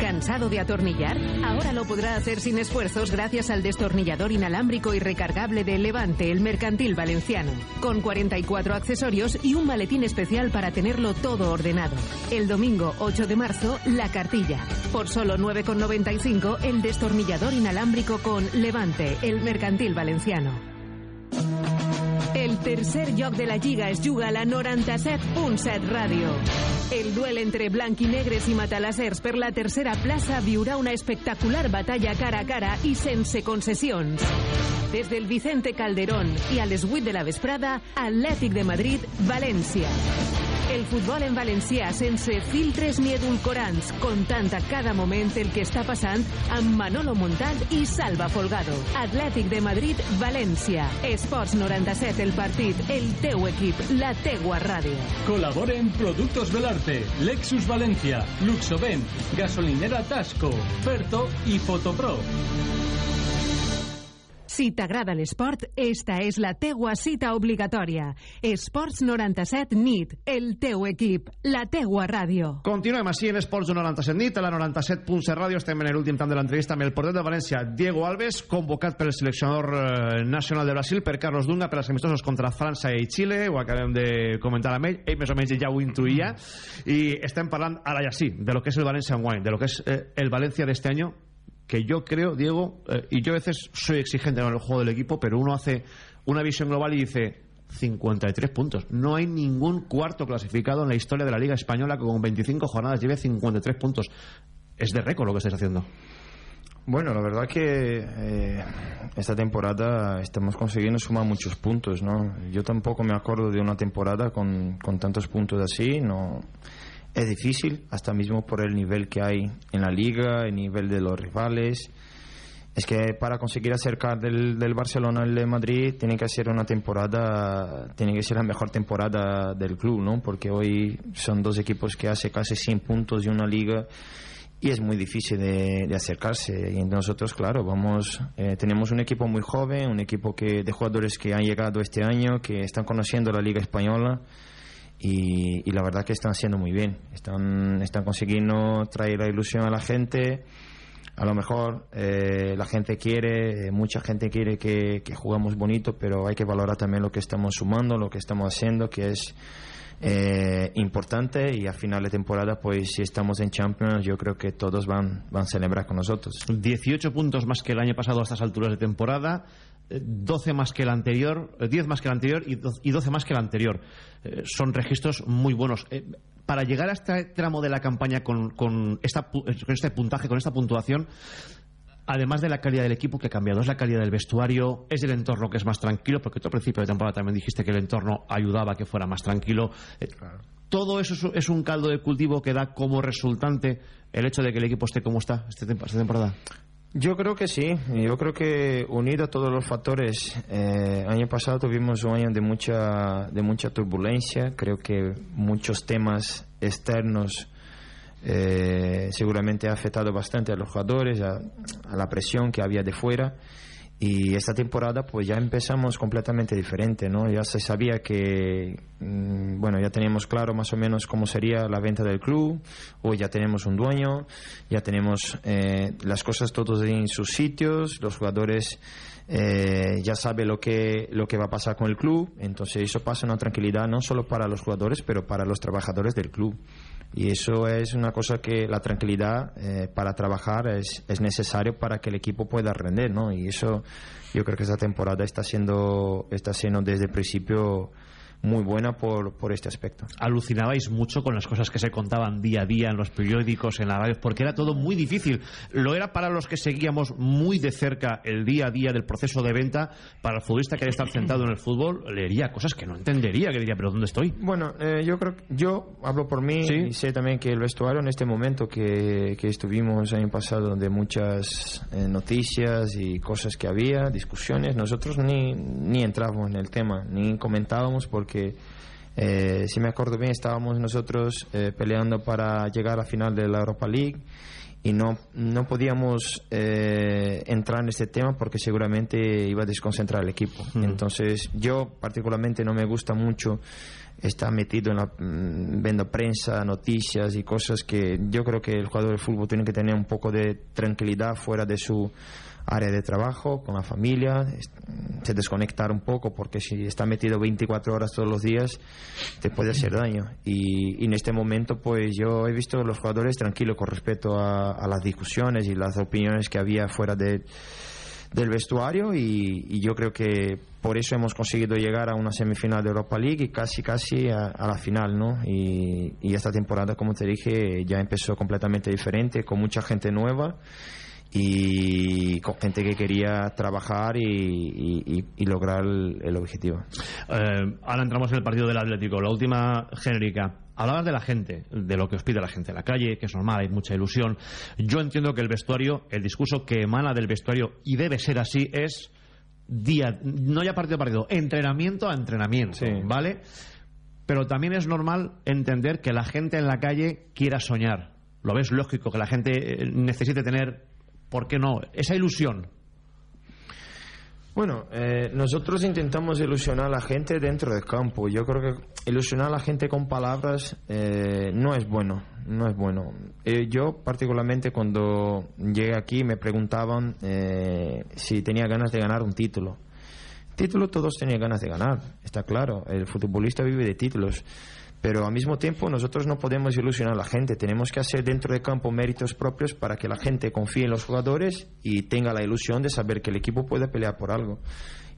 ¿Cansado de atornillar? Ahora lo podrá hacer sin esfuerzos gracias al destornillador inalámbrico y recargable de Levante, el mercantil valenciano. Con 44 accesorios y un maletín especial para tenerlo todo ordenado. El domingo 8 de marzo, la cartilla. Por solo 9,95 el destornillador inalámbrico con Levante, el mercantil valenciano. El tercer lloc de la Lliga es juga a la 97.7 Ràdio. El duel entre blanquinegres i matalassers per la tercera plaça viurà una espectacular batalla cara a cara i sense concessions. Des del Vicente Calderón i a les 8 de la vesprada, Atlètic de Madrid, València. El futbol en valencià sense filtres ni edulcorants, contant a cada moment el que està passant amb Manolo Montal i Salva Folgado. Atlètic de Madrid, València. Esports 97, el partit, el teu equip, la teua ràdio. Colaboren Productos Belarte, Lexus Valencia, Luxoven, Gasolinera Tasco, Ferto i Fotopro. Si t'agrada l'esport, esta és la teua cita obligatòria. Esports 97 NIT, el teu equip, la teua ràdio. Continuem així en Esports 97 nit, a la 97.7 ràdio. Estem en l'últim tant de l'entrevista amb el porter de València, Diego Alves, convocat pel seleccionador eh, nacional de Brasil, per Carlos Dunga, per als amistosos contra França i Xile. Ho acabem de comentar amb ell. Ell més o menys ja ho intuïa. I estem parlant ara ja sí, de lo que és el València Wine, de lo que és eh, el València d'este any que yo creo, Diego, eh, y yo a veces soy exigente con el juego del equipo, pero uno hace una visión global y dice 53 puntos. No hay ningún cuarto clasificado en la historia de la Liga Española que con 25 jornadas lleve 53 puntos. Es de récord lo que estáis haciendo. Bueno, la verdad que eh, esta temporada estamos consiguiendo sumar muchos puntos, ¿no? Yo tampoco me acuerdo de una temporada con, con tantos puntos así, no es difícil, hasta mismo por el nivel que hay en la liga, el nivel de los rivales. Es que para conseguir acercar del, del Barcelona al de Madrid tiene que ser una temporada, tiene que ser la mejor temporada del club, ¿no? Porque hoy son dos equipos que hace casi 100 puntos de una liga y es muy difícil de, de acercarse. Y nosotros, claro, vamos, eh, tenemos un equipo muy joven, un equipo que, de jugadores que han llegado este año, que están conociendo la liga española y, y, la verdad que están haciendo muy bien. Están, están consiguiendo traer la ilusión a la gente. A lo mejor eh, la gente quiere, eh, mucha gente quiere que, que juguemos bonito, pero hay que valorar también lo que estamos sumando, lo que estamos haciendo, que es eh, importante y a final de temporada, pues si estamos en Champions, yo creo que todos van, van a celebrar con nosotros. 18 puntos más que el año pasado a estas alturas de temporada. 12 más que el anterior, 10 más que el anterior y 12 más que el anterior. Eh, son registros muy buenos. Eh, para llegar a este tramo de la campaña con, con, esta, con este puntaje, con esta puntuación, además de la calidad del equipo que ha cambiado, es la calidad del vestuario, es el entorno que es más tranquilo, porque tú al principio de temporada también dijiste que el entorno ayudaba a que fuera más tranquilo. Eh, todo eso es un caldo de cultivo que da como resultante el hecho de que el equipo esté como está esta temporada. Yo creo que sí, yo creo que unido a todos los factores, eh, año pasado tuvimos un año de mucha, de mucha turbulencia, creo que muchos temas externos eh, seguramente ha afectado bastante a los jugadores, a, a la presión que había de fuera y esta temporada pues ya empezamos completamente diferente, ¿no? Ya se sabía que, mm, bueno, ya teníamos claro más o menos cómo sería la venta del club, hoy ya tenemos un dueño, ya tenemos eh, las cosas todos en sus sitios, los jugadores eh, ya saben lo que, lo que va a pasar con el club, entonces eso pasa una tranquilidad no solo para los jugadores, pero para los trabajadores del club. Y eso es una cosa que la tranquilidad eh, para trabajar es, es necesario para que el equipo pueda render, ¿no? Y eso yo creo que esta temporada está siendo, está siendo desde el principio muy buena por, por este aspecto. Alucinabais mucho con las cosas que se contaban día a día en los periódicos, en la radio, porque era todo muy difícil. Lo era para los que seguíamos muy de cerca el día a día del proceso de venta. Para el futbolista que haya estar sentado en el fútbol, leería cosas que no entendería, que diría, pero ¿dónde estoy? Bueno, eh, yo creo yo hablo por mí y sé también que el vestuario en este momento que, que estuvimos año pasado de muchas eh, noticias y cosas que había, discusiones, nosotros ni, ni entrábamos en el tema, ni comentábamos porque porque si me acuerdo bien estábamos nosotros eh, peleando para llegar a la final de la Europa League y no, no podíamos eh, entrar en este tema porque seguramente iba a desconcentrar el equipo. Entonces, yo particularmente no me gusta mucho estar metido en la mm, viendo prensa, noticias y cosas que yo creo que el jugador de fútbol tiene que tener un poco de tranquilidad fuera de su área de trabajo, con la familia, se desconectar un poco porque si está metido 24 horas todos los días te puede hacer daño y, y en este momento pues yo he visto a los jugadores tranquilos con respecto a, a las discusiones y las opiniones que había fuera de, del vestuario y, yo creo que por eso hemos conseguido llegar a una semifinal de Europa League y casi casi a, a la final, ¿no? Y, y esta temporada, como te dije, ya empezó completamente diferente, con mucha gente nueva y con gente que quería trabajar y, y- y- y lograr el, el objetivo. Eh, ahora entramos en el partido del Atlético. La última genérica. Hablabas de la gente, de lo que os pide la gente en la calle, que es normal, hay mucha ilusión. Yo entiendo que el vestuario, el discurso que emana del vestuario, y debe ser así, es día, no ya partido a partido, entrenamiento a entrenamiento, ¿vale? Pero también es normal entender que la gente en la calle quiera soñar. Lo ves lógico, que la gente eh, necesite tener, ¿por qué no? Esa ilusión. Bueno, eh, nosotros intentamos ilusionar a la gente dentro del campo. Yo creo que ilusionar a la gente con palabras eh, no es bueno, no es bueno. Eh, yo particularmente cuando llegué aquí me preguntaban eh, si tenía ganas de ganar un título. Título todos tenían ganas de ganar, está claro. El futbolista vive de títulos. Pero al mismo tiempo nosotros no podemos ilusionar a la gente. Tenemos que hacer dentro del campo méritos propios para que la gente confíe en los jugadores y tenga la ilusión de saber que el equipo puede pelear por algo.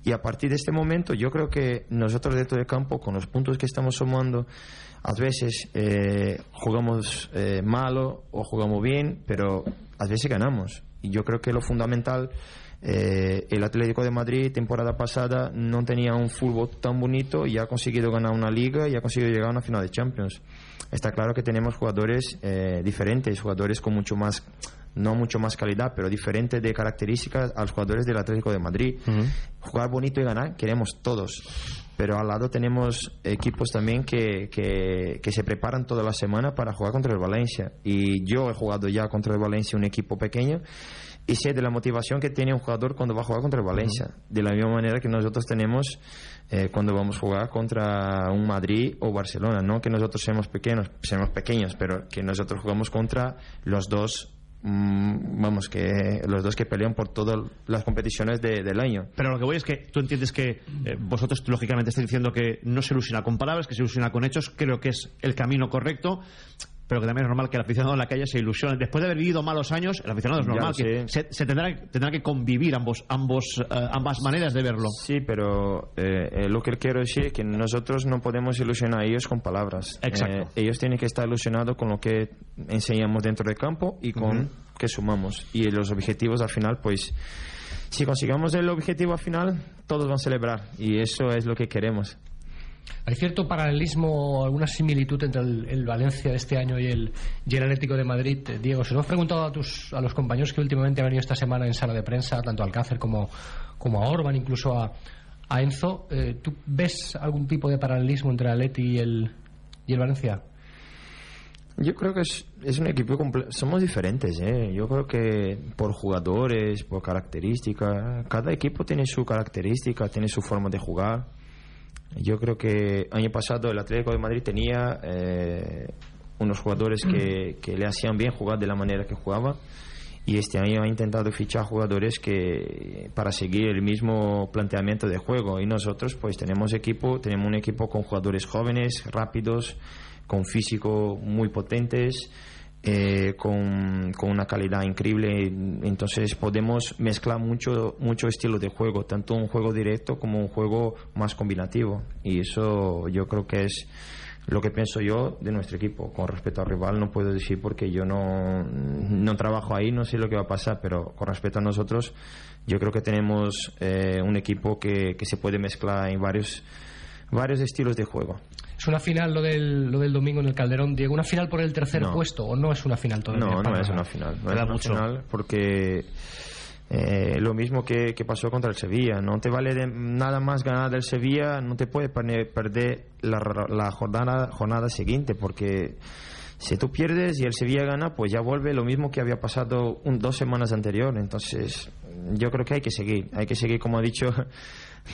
Y a partir de este momento yo creo que nosotros dentro del campo, con los puntos que estamos sumando, a veces eh, jugamos eh, malo o jugamos bien, pero a veces ganamos. Y yo creo que lo fundamental eh, el Atlético de Madrid temporada pasada no tenía un fútbol tan bonito y ha conseguido ganar una liga y ha conseguido llegar a una final de Champions. Está claro que tenemos jugadores eh, diferentes, jugadores con mucho más, no mucho más calidad, pero diferentes de características a los jugadores del Atlético de Madrid. Jugar bonito y ganar queremos todos. Pero al lado tenemos equipos también que, que, que se preparan toda la semana para jugar contra el Valencia. Y yo he jugado ya contra el Valencia, un equipo pequeño, y sé de la motivación que tiene un jugador cuando va a jugar contra el Valencia. De la misma manera que nosotros tenemos eh, cuando vamos a jugar contra un Madrid o Barcelona. No que nosotros seamos pequeños, seamos pequeños, pero que nosotros jugamos contra los dos. mm, Vamos, que los dos que pelean por todas las competiciones de- del año. Pero lo que voy es que tú entiendes que eh, vosotros lógicamente estáis diciendo que no se ilusiona con palabras, que se ilusiona con hechos. Creo que es el camino correcto. Pero que también es normal que el aficionado en la calle se ilusione. Después de haber vivido malos años, el aficionado es Ya normal lo que se, se tendrá, tendrá que convivir ambos, ambos, eh, ambas maneras de verlo. Sí, pero eh, eh, lo que quiero decir es que nosotros no podemos ilusionar a ellos con palabras. Exacto. Ellos tienen que estar ilusionados con lo que enseñamos dentro del campo y con Ujú. que sumamos. Y los objetivos al final, pues, si consigamos el objetivo al final, todos van a celebrar. Y eso es lo que queremos. ¿Hay cierto paralelismo alguna similitud entre el, Valencia de este año y el, y Atlético de Madrid? Eh, Diego, se lo hemos preguntado a, tus, a los compañeros que últimamente han venido esta semana en sala de prensa, tanto a Alcácer como, como a Orban, incluso a, Enzo. Eh, ¿Tú ves algún tipo de paralelismo entre el Atleti y el, y el Valencia? Yo creo que es, es un equipo comple- somos diferentes, ¿eh? Yo creo que por jugadores, por características, cada equipo tiene su característica, tiene su forma de jugar. Yo creo que año pasado el Atlético de Madrid tenía eh, unos jugadores que, que le hacían bien jugar de la manera que jugaba. Y este año ha intentado fichar jugadores que para seguir el mismo planteamiento de juego. Y nosotros pues tenemos equipo tenemos un equipo con jugadores jóvenes rápidos con físico muy potentes eh, con, con una calidad increíble entonces podemos mezclar mucho mucho estilo de juego tanto un juego directo como un juego más combinativo y eso yo creo que es lo que pienso yo de nuestro equipo. Con respecto al rival no puedo decir porque yo no, no trabajo ahí, no sé lo que va a pasar, pero con respecto a nosotros yo creo que tenemos eh, un equipo que, que se puede mezclar en varios, varios estilos de juego. ¿Es una final lo del, lo del domingo en el Calderón, Diego? ¿Una final por el tercer No. puesto o no es una final todavía? No, no es una final. No Queda es una mucho. final porque eh, lo mismo que, que pasó contra el Sevilla. No te vale de nada más ganar del Sevilla, no te puede perder la, la jornada, jornada siguiente porque Si tú pierdes y el Sevilla gana, pues ya vuelve lo mismo que había pasado un, dos semanas anterior. Entonces, yo creo que hay que seguir. Hay que seguir, como ha dicho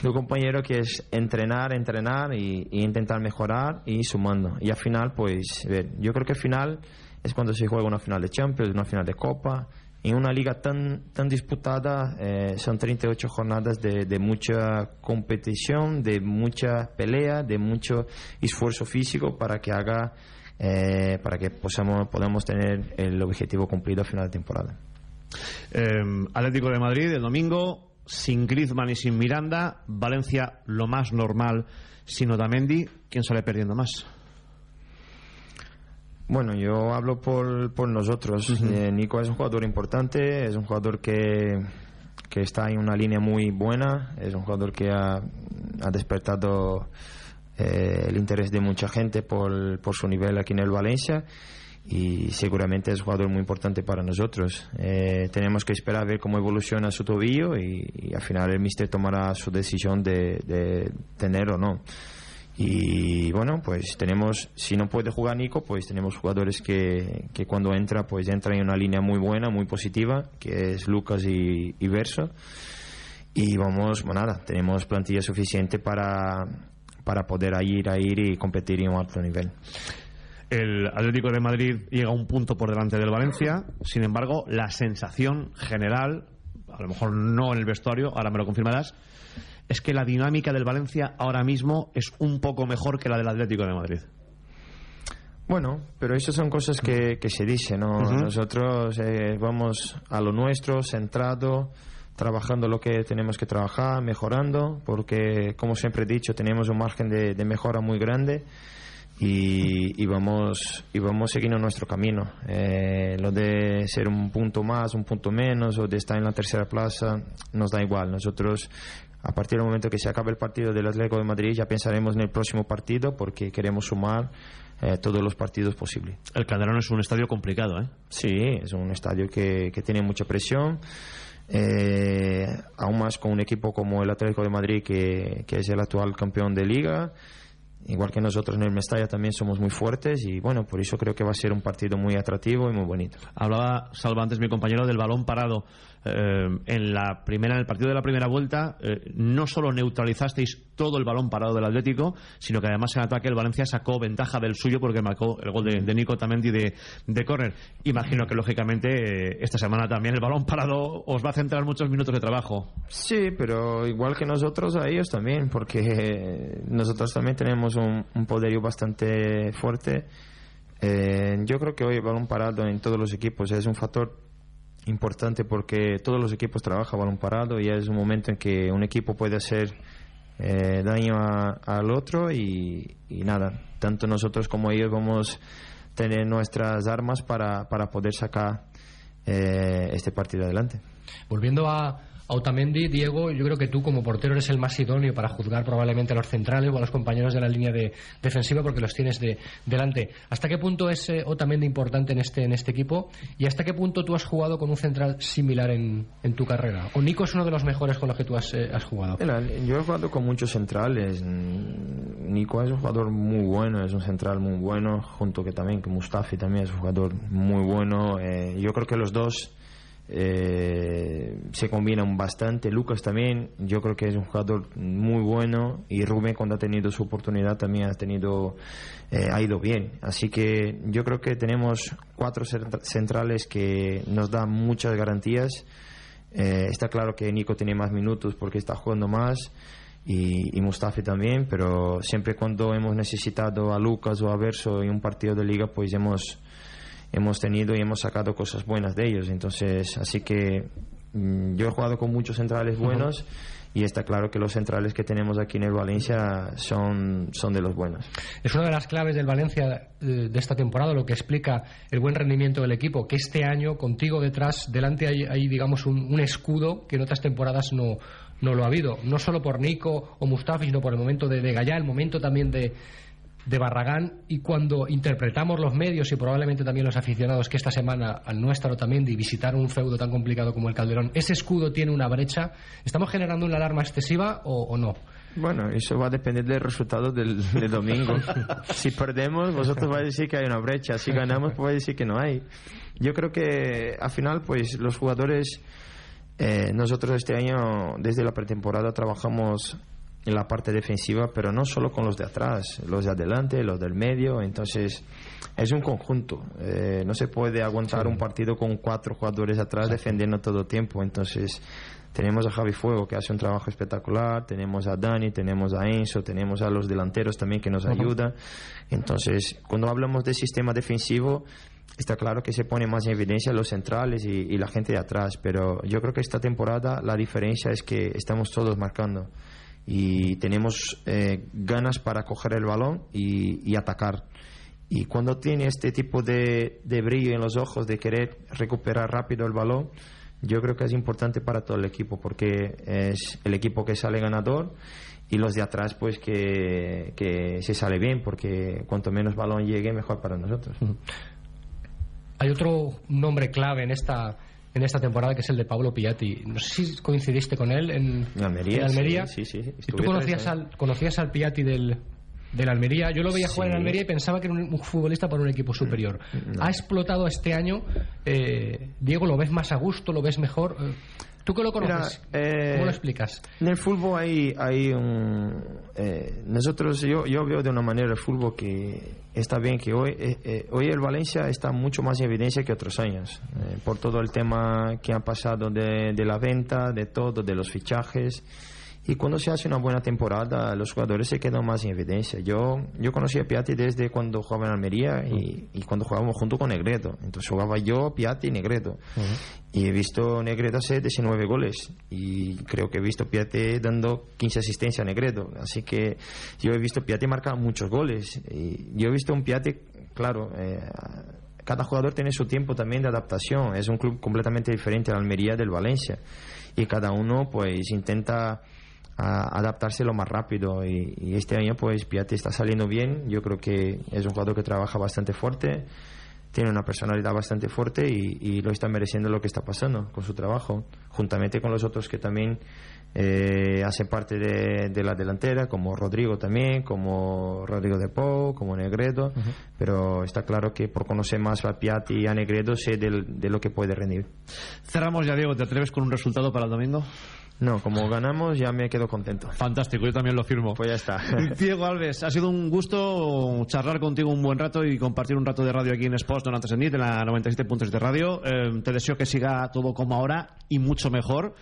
tu compañero, que es entrenar, entrenar y, y intentar mejorar y sumando. Y al final, pues, ver, yo creo que al final es cuando se juega una final de Champions, una final de Copa. En una liga tan, tan disputada, eh, son 38 jornadas de, de mucha competición, de mucha pelea, de mucho esfuerzo físico para que haga eh, para que posamos, podamos tener el objetivo cumplido a final de temporada. Eh, Atlético de Madrid el domingo, sin Griezmann y sin Miranda. Valencia lo más normal sin Otamendi. ¿Quién sale perdiendo más? Bueno, yo hablo por, por nosotros. Eh, Nico es un jugador importante, es un jugador que, que está en una línea muy buena, es un jugador que ha, ha despertado eh, el interés de mucha gente por, por su nivel aquí en el Valencia y seguramente es un jugador muy importante para nosotros. Eh, tenemos que esperar a ver cómo evoluciona su tobillo y, y al final el mister tomará su decisión de, de tener o no. Y bueno, pues tenemos, si no puede jugar Nico, pues tenemos jugadores que, que cuando entra, pues entra en una línea muy buena, muy positiva, que es Lucas y, y Verso. Y vamos, bueno, nada, tenemos plantilla suficiente para, para poder ir a ir y competir en un alto nivel. El Atlético de Madrid llega un punto por delante del Valencia, sin embargo, la sensación general, a lo mejor no en el vestuario, ahora me lo confirmarás, es que la dinámica del Valencia ahora mismo es un poco mejor que la del Atlético de Madrid. Bueno, pero eso son cosas que, que se dicen, ¿no? Nosotros eh, vamos a lo nuestro, centrado, trabajando lo que tenemos que trabajar, mejorando, porque, como siempre he dicho, tenemos un margen de, de mejora muy grande y, y vamos y vamos siguiendo nuestro camino. Eh, lo de ser un punto más, un punto menos, o de estar en la tercera plaza, nos da igual. Nosotros, a partir del momento que se acabe el partido del Atlético de Madrid, ya pensaremos en el próximo partido porque queremos sumar eh, todos los partidos posibles. El Calderón es un estadio complicado, ¿eh? Sí, es un estadio que, que tiene mucha presión. eh, aún más con un equipo como el Atlético de Madrid, que, que es el actual campeón de liga. Igual que nosotros en el Mestalla también somos muy fuertes y bueno, por eso creo que va a ser un partido muy atractivo y muy bonito. Hablaba Salva antes, mi compañero, del balón parado. Eh, en la primera, en el partido de la primera vuelta, eh, no solo neutralizasteis todo el balón parado del Atlético, sino que además en ataque el Valencia sacó ventaja del suyo porque marcó el gol de, de Nico Tamendi de, de córner. Imagino que lógicamente eh, esta semana también el balón parado os va a centrar muchos minutos de trabajo. Sí, pero igual que nosotros, a ellos también, porque nosotros también tenemos un, un poderío bastante fuerte. Eh, yo creo que hoy el balón parado en todos los equipos es un factor importante porque todos los equipos trabajan balón parado y es un momento en que un equipo puede hacer eh, daño a- al otro y, nada, tanto nosotros como ellos vamos a tener nuestras armas para, para poder sacar eh, este partido adelante. Volviendo a Otamendi, Diego, yo creo que tú como portero eres el más idóneo para juzgar probablemente a los centrales o a los compañeros de la línea de defensiva porque los tienes de, delante. ¿Hasta qué punto es eh, Otamendi importante en este, en este equipo? ¿Y hasta qué punto tú has jugado con un central similar en, en tu carrera? ¿O Nico es uno de los mejores con los que tú has, eh, jugado? Yo he jugado con muchos centrales. Nico es un jugador muy bueno, es un central muy bueno, junto que también que Mustafi también es un jugador muy bueno. Eh, yo creo que los dos eh, se combinan bastante. Lucas también, yo creo que es un jugador muy bueno y Rubén cuando ha tenido su oportunidad también ha tenido eh, ha ido bien. Así que yo creo que tenemos cuatro centra- centrales que nos dan muchas garantías. Eh, está claro que Nico tiene más minutos porque está jugando más y, y Mustafi también, pero siempre cuando hemos necesitado a Lucas o a Verso en un partido de liga, pues hemos, hemos tenido y hemos sacado cosas buenas de ellos. Entonces, así que mm, yo he jugado con muchos centrales buenos y está claro que los centrales que tenemos aquí en el Valencia son, son de los buenos. Es una de las claves del Valencia eh, de esta temporada, lo que explica el buen rendimiento del equipo, que este año contigo detrás, delante hay, hay, digamos un, un escudo que en otras temporadas no, no lo ha habido, no solo por Nico o Mustafi, sino por el momento de, de Gallá, el momento también de, de Barragán y cuando interpretamos los medios y probablemente también los aficionados que esta semana al no estar también de visitar un feudo tan complicado como el Calderón, ese escudo tiene una brecha, ¿estamos generando una alarma excesiva o, o no? Bueno, eso va a depender del resultado del, del domingo. *laughs* si perdemos, vosotros vais a decir que hay una brecha. Si ganamos, pues vais a decir que no hay. Yo creo que al final, pues los jugadores, eh, nosotros este año, desde la pretemporada, trabajamos en la parte defensiva, pero no solo con los de atrás, los de adelante, los del medio. Entonces, es un conjunto. Eh, no se puede aguantar un partido con cuatro jugadores atrás defendiendo todo el tiempo. Entonces, tenemos a Javi Fuego que hace un trabajo espectacular, tenemos a Dani, tenemos a Enzo, tenemos a los delanteros también que nos ayudan. Entonces, cuando hablamos de sistema defensivo, está claro que se pone más en evidencia los centrales y, y la gente de atrás, pero yo creo que esta temporada la diferencia es que estamos todos marcando y tenemos eh, ganas para coger el balón y, y atacar. Y cuando tiene este tipo de, de brillo en los ojos, de querer recuperar rápido el balón, yo creo que es importante para todo el equipo, porque es el equipo que sale ganador y los de atrás, pues que, que se sale bien, porque cuanto menos balón llegue, mejor para nosotros. Hay otro nombre clave en esta en esta temporada que es el de Pablo Piatti. No sé si coincidiste con él en Almería. en Almería. Sí, sí, sí. ¿Y tú conocías tres al, conocías al Piatti del, del Almería? Yo lo veía jugar en. Almería y pensaba que era un, futbolista para un equipo superior. Ha explotado este año. eh, Diego, ¿lo ves más a gusto? ¿Lo ves mejor? Eh, ¿Tú que lo conoces? Mira, eh, ¿Cómo lo explicas? En el fútbol hay, hay un... eh, nosotros, yo, yo veo de una manera el fútbol que está bien que hoy, eh, eh, hoy el Valencia está mucho más en evidencia que otros años, eh, por todo el tema que ha pasado de, de la venta, de todo, de los fichajes. Y cuando se hace una buena temporada, los jugadores se quedan más en evidencia. Yo, yo conocí a Piatti desde cuando jugaba en Almería y, y cuando jugábamos junto con Negredo. Entonces jugaba yo, Piatti y Negredo. Y he visto Negredo hacer 19 goles. Y creo que he visto Piatti dando 15 asistencias a Negredo. Así que yo he visto Piatti marcar muchos goles. Y yo he visto un Piatti, claro, eh, cada jugador tiene su tiempo también de adaptación. Es un club completamente diferente al Almería del Valencia. Y cada uno pues intenta a adaptarse lo más rápido y, y este año pues Piatti está saliendo bien yo creo que es un jugador que trabaja bastante fuerte tiene una personalidad bastante fuerte y, y lo está mereciendo lo que está pasando con su trabajo juntamente con los otros que también eh, hacen parte de, de la delantera como Rodrigo también como Rodrigo de Pou como Negredo pero está claro que por conocer más a Piatti y a Negredo sé del- de lo que puede rendir Cerramos ya, Diego. ¿Te atreves con un resultado para el domingo? No, como ganamos ya me quedo contento. Fantástico, yo también lo firmo. Pues ya está. *laughs* Diego Alves, ha sido un gusto charlar contigo un buen rato y compartir un rato de radio aquí en Sports Donantes en en la 97 puntos de radio. Eh, te deseo que siga todo como ahora y mucho mejor.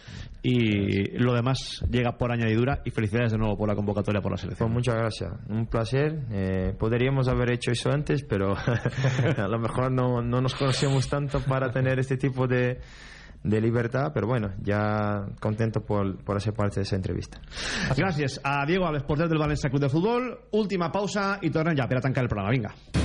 Y lo demás llega por añadidura. Y felicidades de nuevo por la convocatoria por la selección. Pues muchas gracias, un placer. Eh, podríamos haber hecho eso antes, pero *laughs* a lo mejor no, no nos conocíamos tanto para tener este tipo de, de libertad, pero bueno, ya contento por, por hacer parte de esa entrevista. Gràcies a Diego Alves, porter del València Club de Futbol. Última pausa i tornem ja per a tancar el programa. Vinga.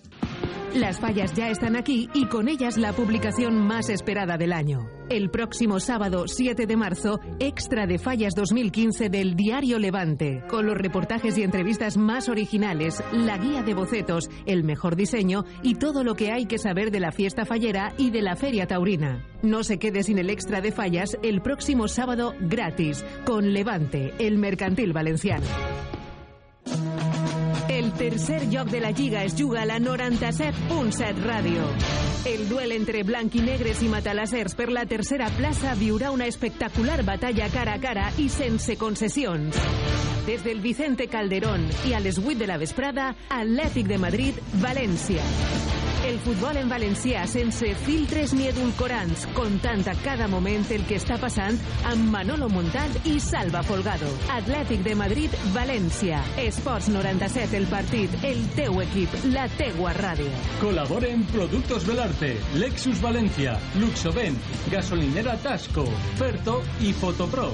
Las fallas ya están aquí y con ellas la publicación más esperada del año. El próximo sábado 7 de marzo, extra de fallas 2015 del Diario Levante, con los reportajes y entrevistas más originales, la guía de bocetos, el mejor diseño y todo lo que hay que saber de la fiesta fallera y de la feria taurina. No se quede sin el extra de fallas el próximo sábado gratis, con Levante, el mercantil valenciano. El tercer lloc de la Lliga es juga a la 97.7 Ràdio. El duel entre blanquinegres i matalassers per la tercera plaça viurà una espectacular batalla cara a cara i sense concessions. Des del Vicente Calderón i a les 8 de la vesprada, Atlètic de Madrid, València. El futbol en valencià sense filtres ni edulcorants, contant a cada moment el que està passant amb Manolo Montal i Salva Folgado. Atlètic de Madrid, València. Esports 97, el partit, el teu equip, la teua ràdio. Colaboren Productos Belarte, Lexus Valencia, Luxoven, Gasolinera Tasco, Ferto y Fotopro.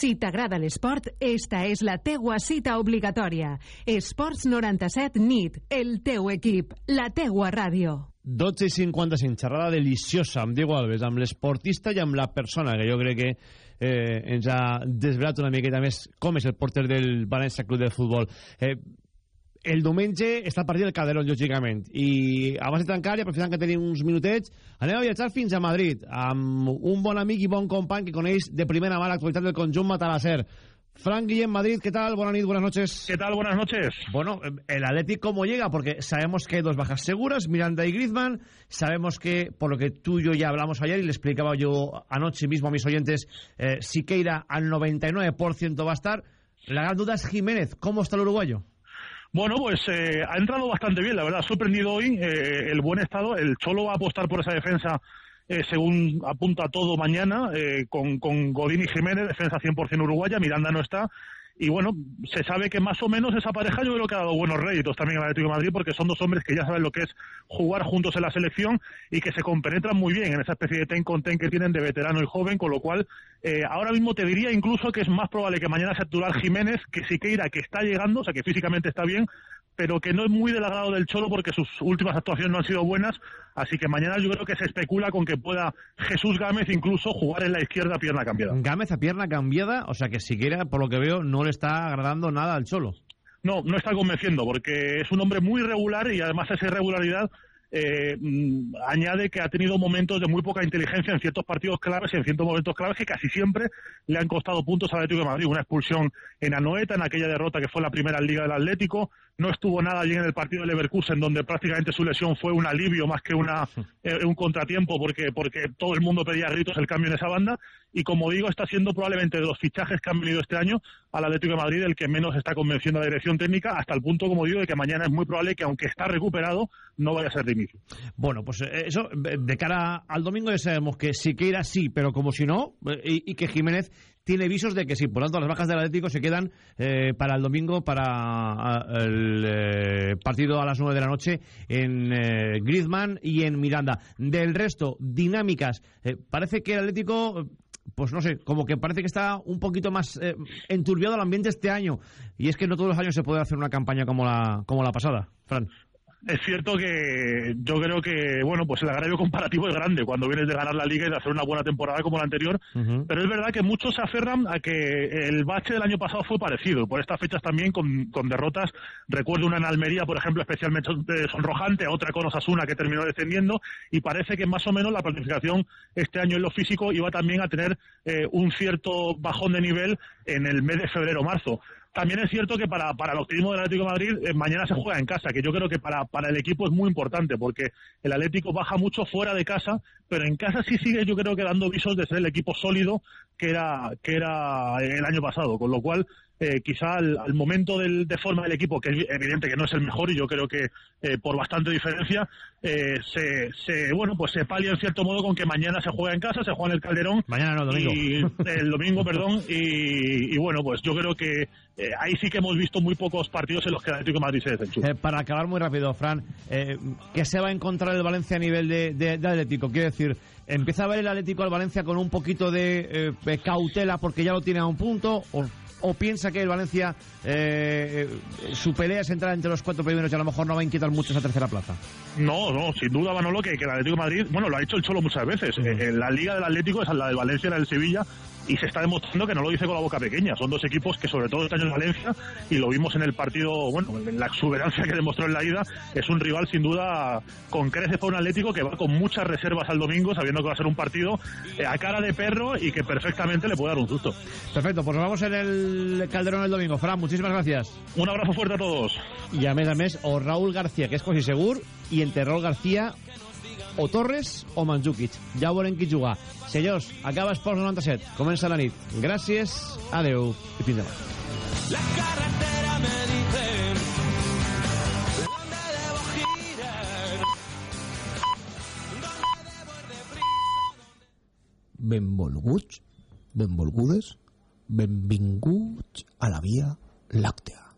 Si t'agrada l'esport, esta és la teua cita obligatòria. Esports 97 NIT, el teu equip, la teua ràdio. 12 i 55, xerrada deliciosa amb Diego Alves, amb l'esportista i amb la persona que jo crec que eh, ens ha desvelat una miqueta més com és el porter del València Club de Futbol. Eh, el diumenge està el partit del Calderón, lògicament. I abans de tancar, i aprofitant que tenim uns minutets, anem a viatjar fins a Madrid amb un bon amic i bon company que coneix de primera mà l'actualitat del conjunt Matalasser. Frank Guillem Madrid, ¿qué tal? Buenas noches, buenas noches. ¿Qué tal? Buenas noches. Bueno, el Atlético cómo llega, porque sabemos que hay dos bajas seguras, Miranda y Griezmann, sabemos que, por lo que tú y yo ya hablamos ayer y le explicaba yo anoche mismo a mis oyentes, eh, Siqueira al 99% va a estar. La gran duda es Jiménez, ¿cómo está el uruguayo? Bueno, pues eh, ha entrado bastante bien, la verdad. Ha sorprendido hoy eh, el buen estado. El Cholo va a apostar por esa defensa, eh, según apunta todo mañana, eh, con, con Godín y Jiménez, defensa 100% uruguaya. Miranda no está. Y bueno, se sabe que más o menos esa pareja yo creo que ha dado buenos réditos también al Atlético de Madrid porque son dos hombres que ya saben lo que es jugar juntos en la selección y que se compenetran muy bien en esa especie de ten con ten que tienen de veterano y joven, con lo cual eh, ahora mismo te diría incluso que es más probable que mañana sea titular Jiménez que Siqueira, que está llegando, o sea que físicamente está bien, pero que no es muy del agrado del Cholo porque sus últimas actuaciones no han sido buenas, así que mañana yo creo que se especula con que pueda Jesús Gámez incluso jugar en la izquierda a pierna cambiada. Gámez a pierna cambiada, o sea que Siqueira, por lo que veo, no le está agradando nada al Cholo. No, no está convenciendo porque es un hombre muy regular y además esa irregularidad eh, mm, añade que ha tenido momentos de muy poca inteligencia en ciertos partidos claves y en ciertos momentos claves que casi siempre le han costado puntos al Atlético de Madrid. Una expulsión en Anoeta, en aquella derrota que fue la primera Liga del Atlético. No estuvo nada bien en el partido del Leverkusen, donde prácticamente su lesión fue un alivio más que una, eh, un contratiempo, porque, porque todo el mundo pedía gritos el cambio en esa banda. Y como digo, está siendo probablemente de los fichajes que han venido este año al Atlético de Madrid el que menos está convenciendo a la dirección técnica, hasta el punto, como digo, de que mañana es muy probable que, aunque está recuperado, no vaya a ser de. Bueno, pues eh, eso, de cara al domingo ya sabemos que Siqueira sí, pero como si no, eh, y que Jiménez tiene visos de que sí. Por tanto, las bajas del Atlético se quedan eh, para el domingo, para el eh, partido a las 9 de la noche en eh, Griezmann y en Miranda. Del resto, dinámicas. Eh, parece que el Atlético pues no sé, como que parece que está un poquito más eh, enturbiado el ambiente este año. Y es que no todos los años se puede hacer una campaña como la, como la pasada, Fran. Es cierto que yo creo que, bueno, pues el agravio comparativo es grande cuando vienes de ganar la liga y de hacer una buena temporada como la anterior, pero es verdad que muchos se aferran a que el bache del año pasado fue parecido, por estas fechas también con, con derrotas, recuerdo una en Almería, por ejemplo, especialmente sonrojante, otra con Osasuna que terminó descendiendo, y parece que más o menos la planificación este año en lo físico iba también a tener eh, un cierto bajón de nivel en el mes de febrero-marzo. También es cierto que para, para el optimismo del Atlético de Madrid eh, mañana se juega en casa, que yo creo que para, para el equipo es muy importante, porque el Atlético baja mucho fuera de casa, pero en casa sí sigue yo creo que dando visos de ser el equipo sólido que era, que era el año pasado, con lo cual eh, quizá al, al momento del, de forma del equipo, que es evidente que no es el mejor y yo creo que eh, por bastante diferencia, eh, se, se, bueno, pues se palia en cierto modo con que mañana se juega en casa, se juega en el Calderón. Mañana no, domingo. Y, el domingo, perdón. Y, y, bueno, pues yo creo que eh, ahí sí que hemos visto muy pocos partidos en los que el Atlético de Madrid se desenchufa. Eh, para acabar muy rápido, Fran, eh, ¿qué se va a encontrar el Valencia a nivel de, de, de Atlético? Quiero decir, ¿empieza a ver el Atlético al Valencia con un poquito de eh, cautela porque ya lo tiene a un punto? ¿O o piensa que el Valencia eh, su pelea es entrar entre los cuatro primeros y a lo mejor no va a inquietar mucho esa tercera plaza? No, no, sin duda Manolo que, que el Atlético de Madrid, bueno, lo ha hecho el Cholo muchas veces. Eh, la liga del Atlético es la del Valencia y la del Sevilla y se está demostrando que no lo dice con la boca pequeña. Son dos equipos que, sobre todo este año en Valencia, y lo vimos en el partido, bueno, en la exuberancia que demostró en la ida, es un rival sin duda con creces para un Atlético que va con muchas reservas al domingo, sabiendo que va a ser un partido eh, a cara de perro y que perfectamente le puede dar un susto. Perfecto, pues nos vemos en el Calderón el domingo. Fran, muchísimas gracias. Un abrazo fuerte a todos. Y a mes a mes, o Raúl García, que és quasi segur, i entre Raúl García o Torres o Mandzukic. Ja veurem qui jugar. Senyors, acaba Esports 97. Comença la nit. Gràcies, adeu i fins demà. La carretera me dice dónde debo girar. Benvolguts, benvolgudes, benvinguts a la Via Làctea.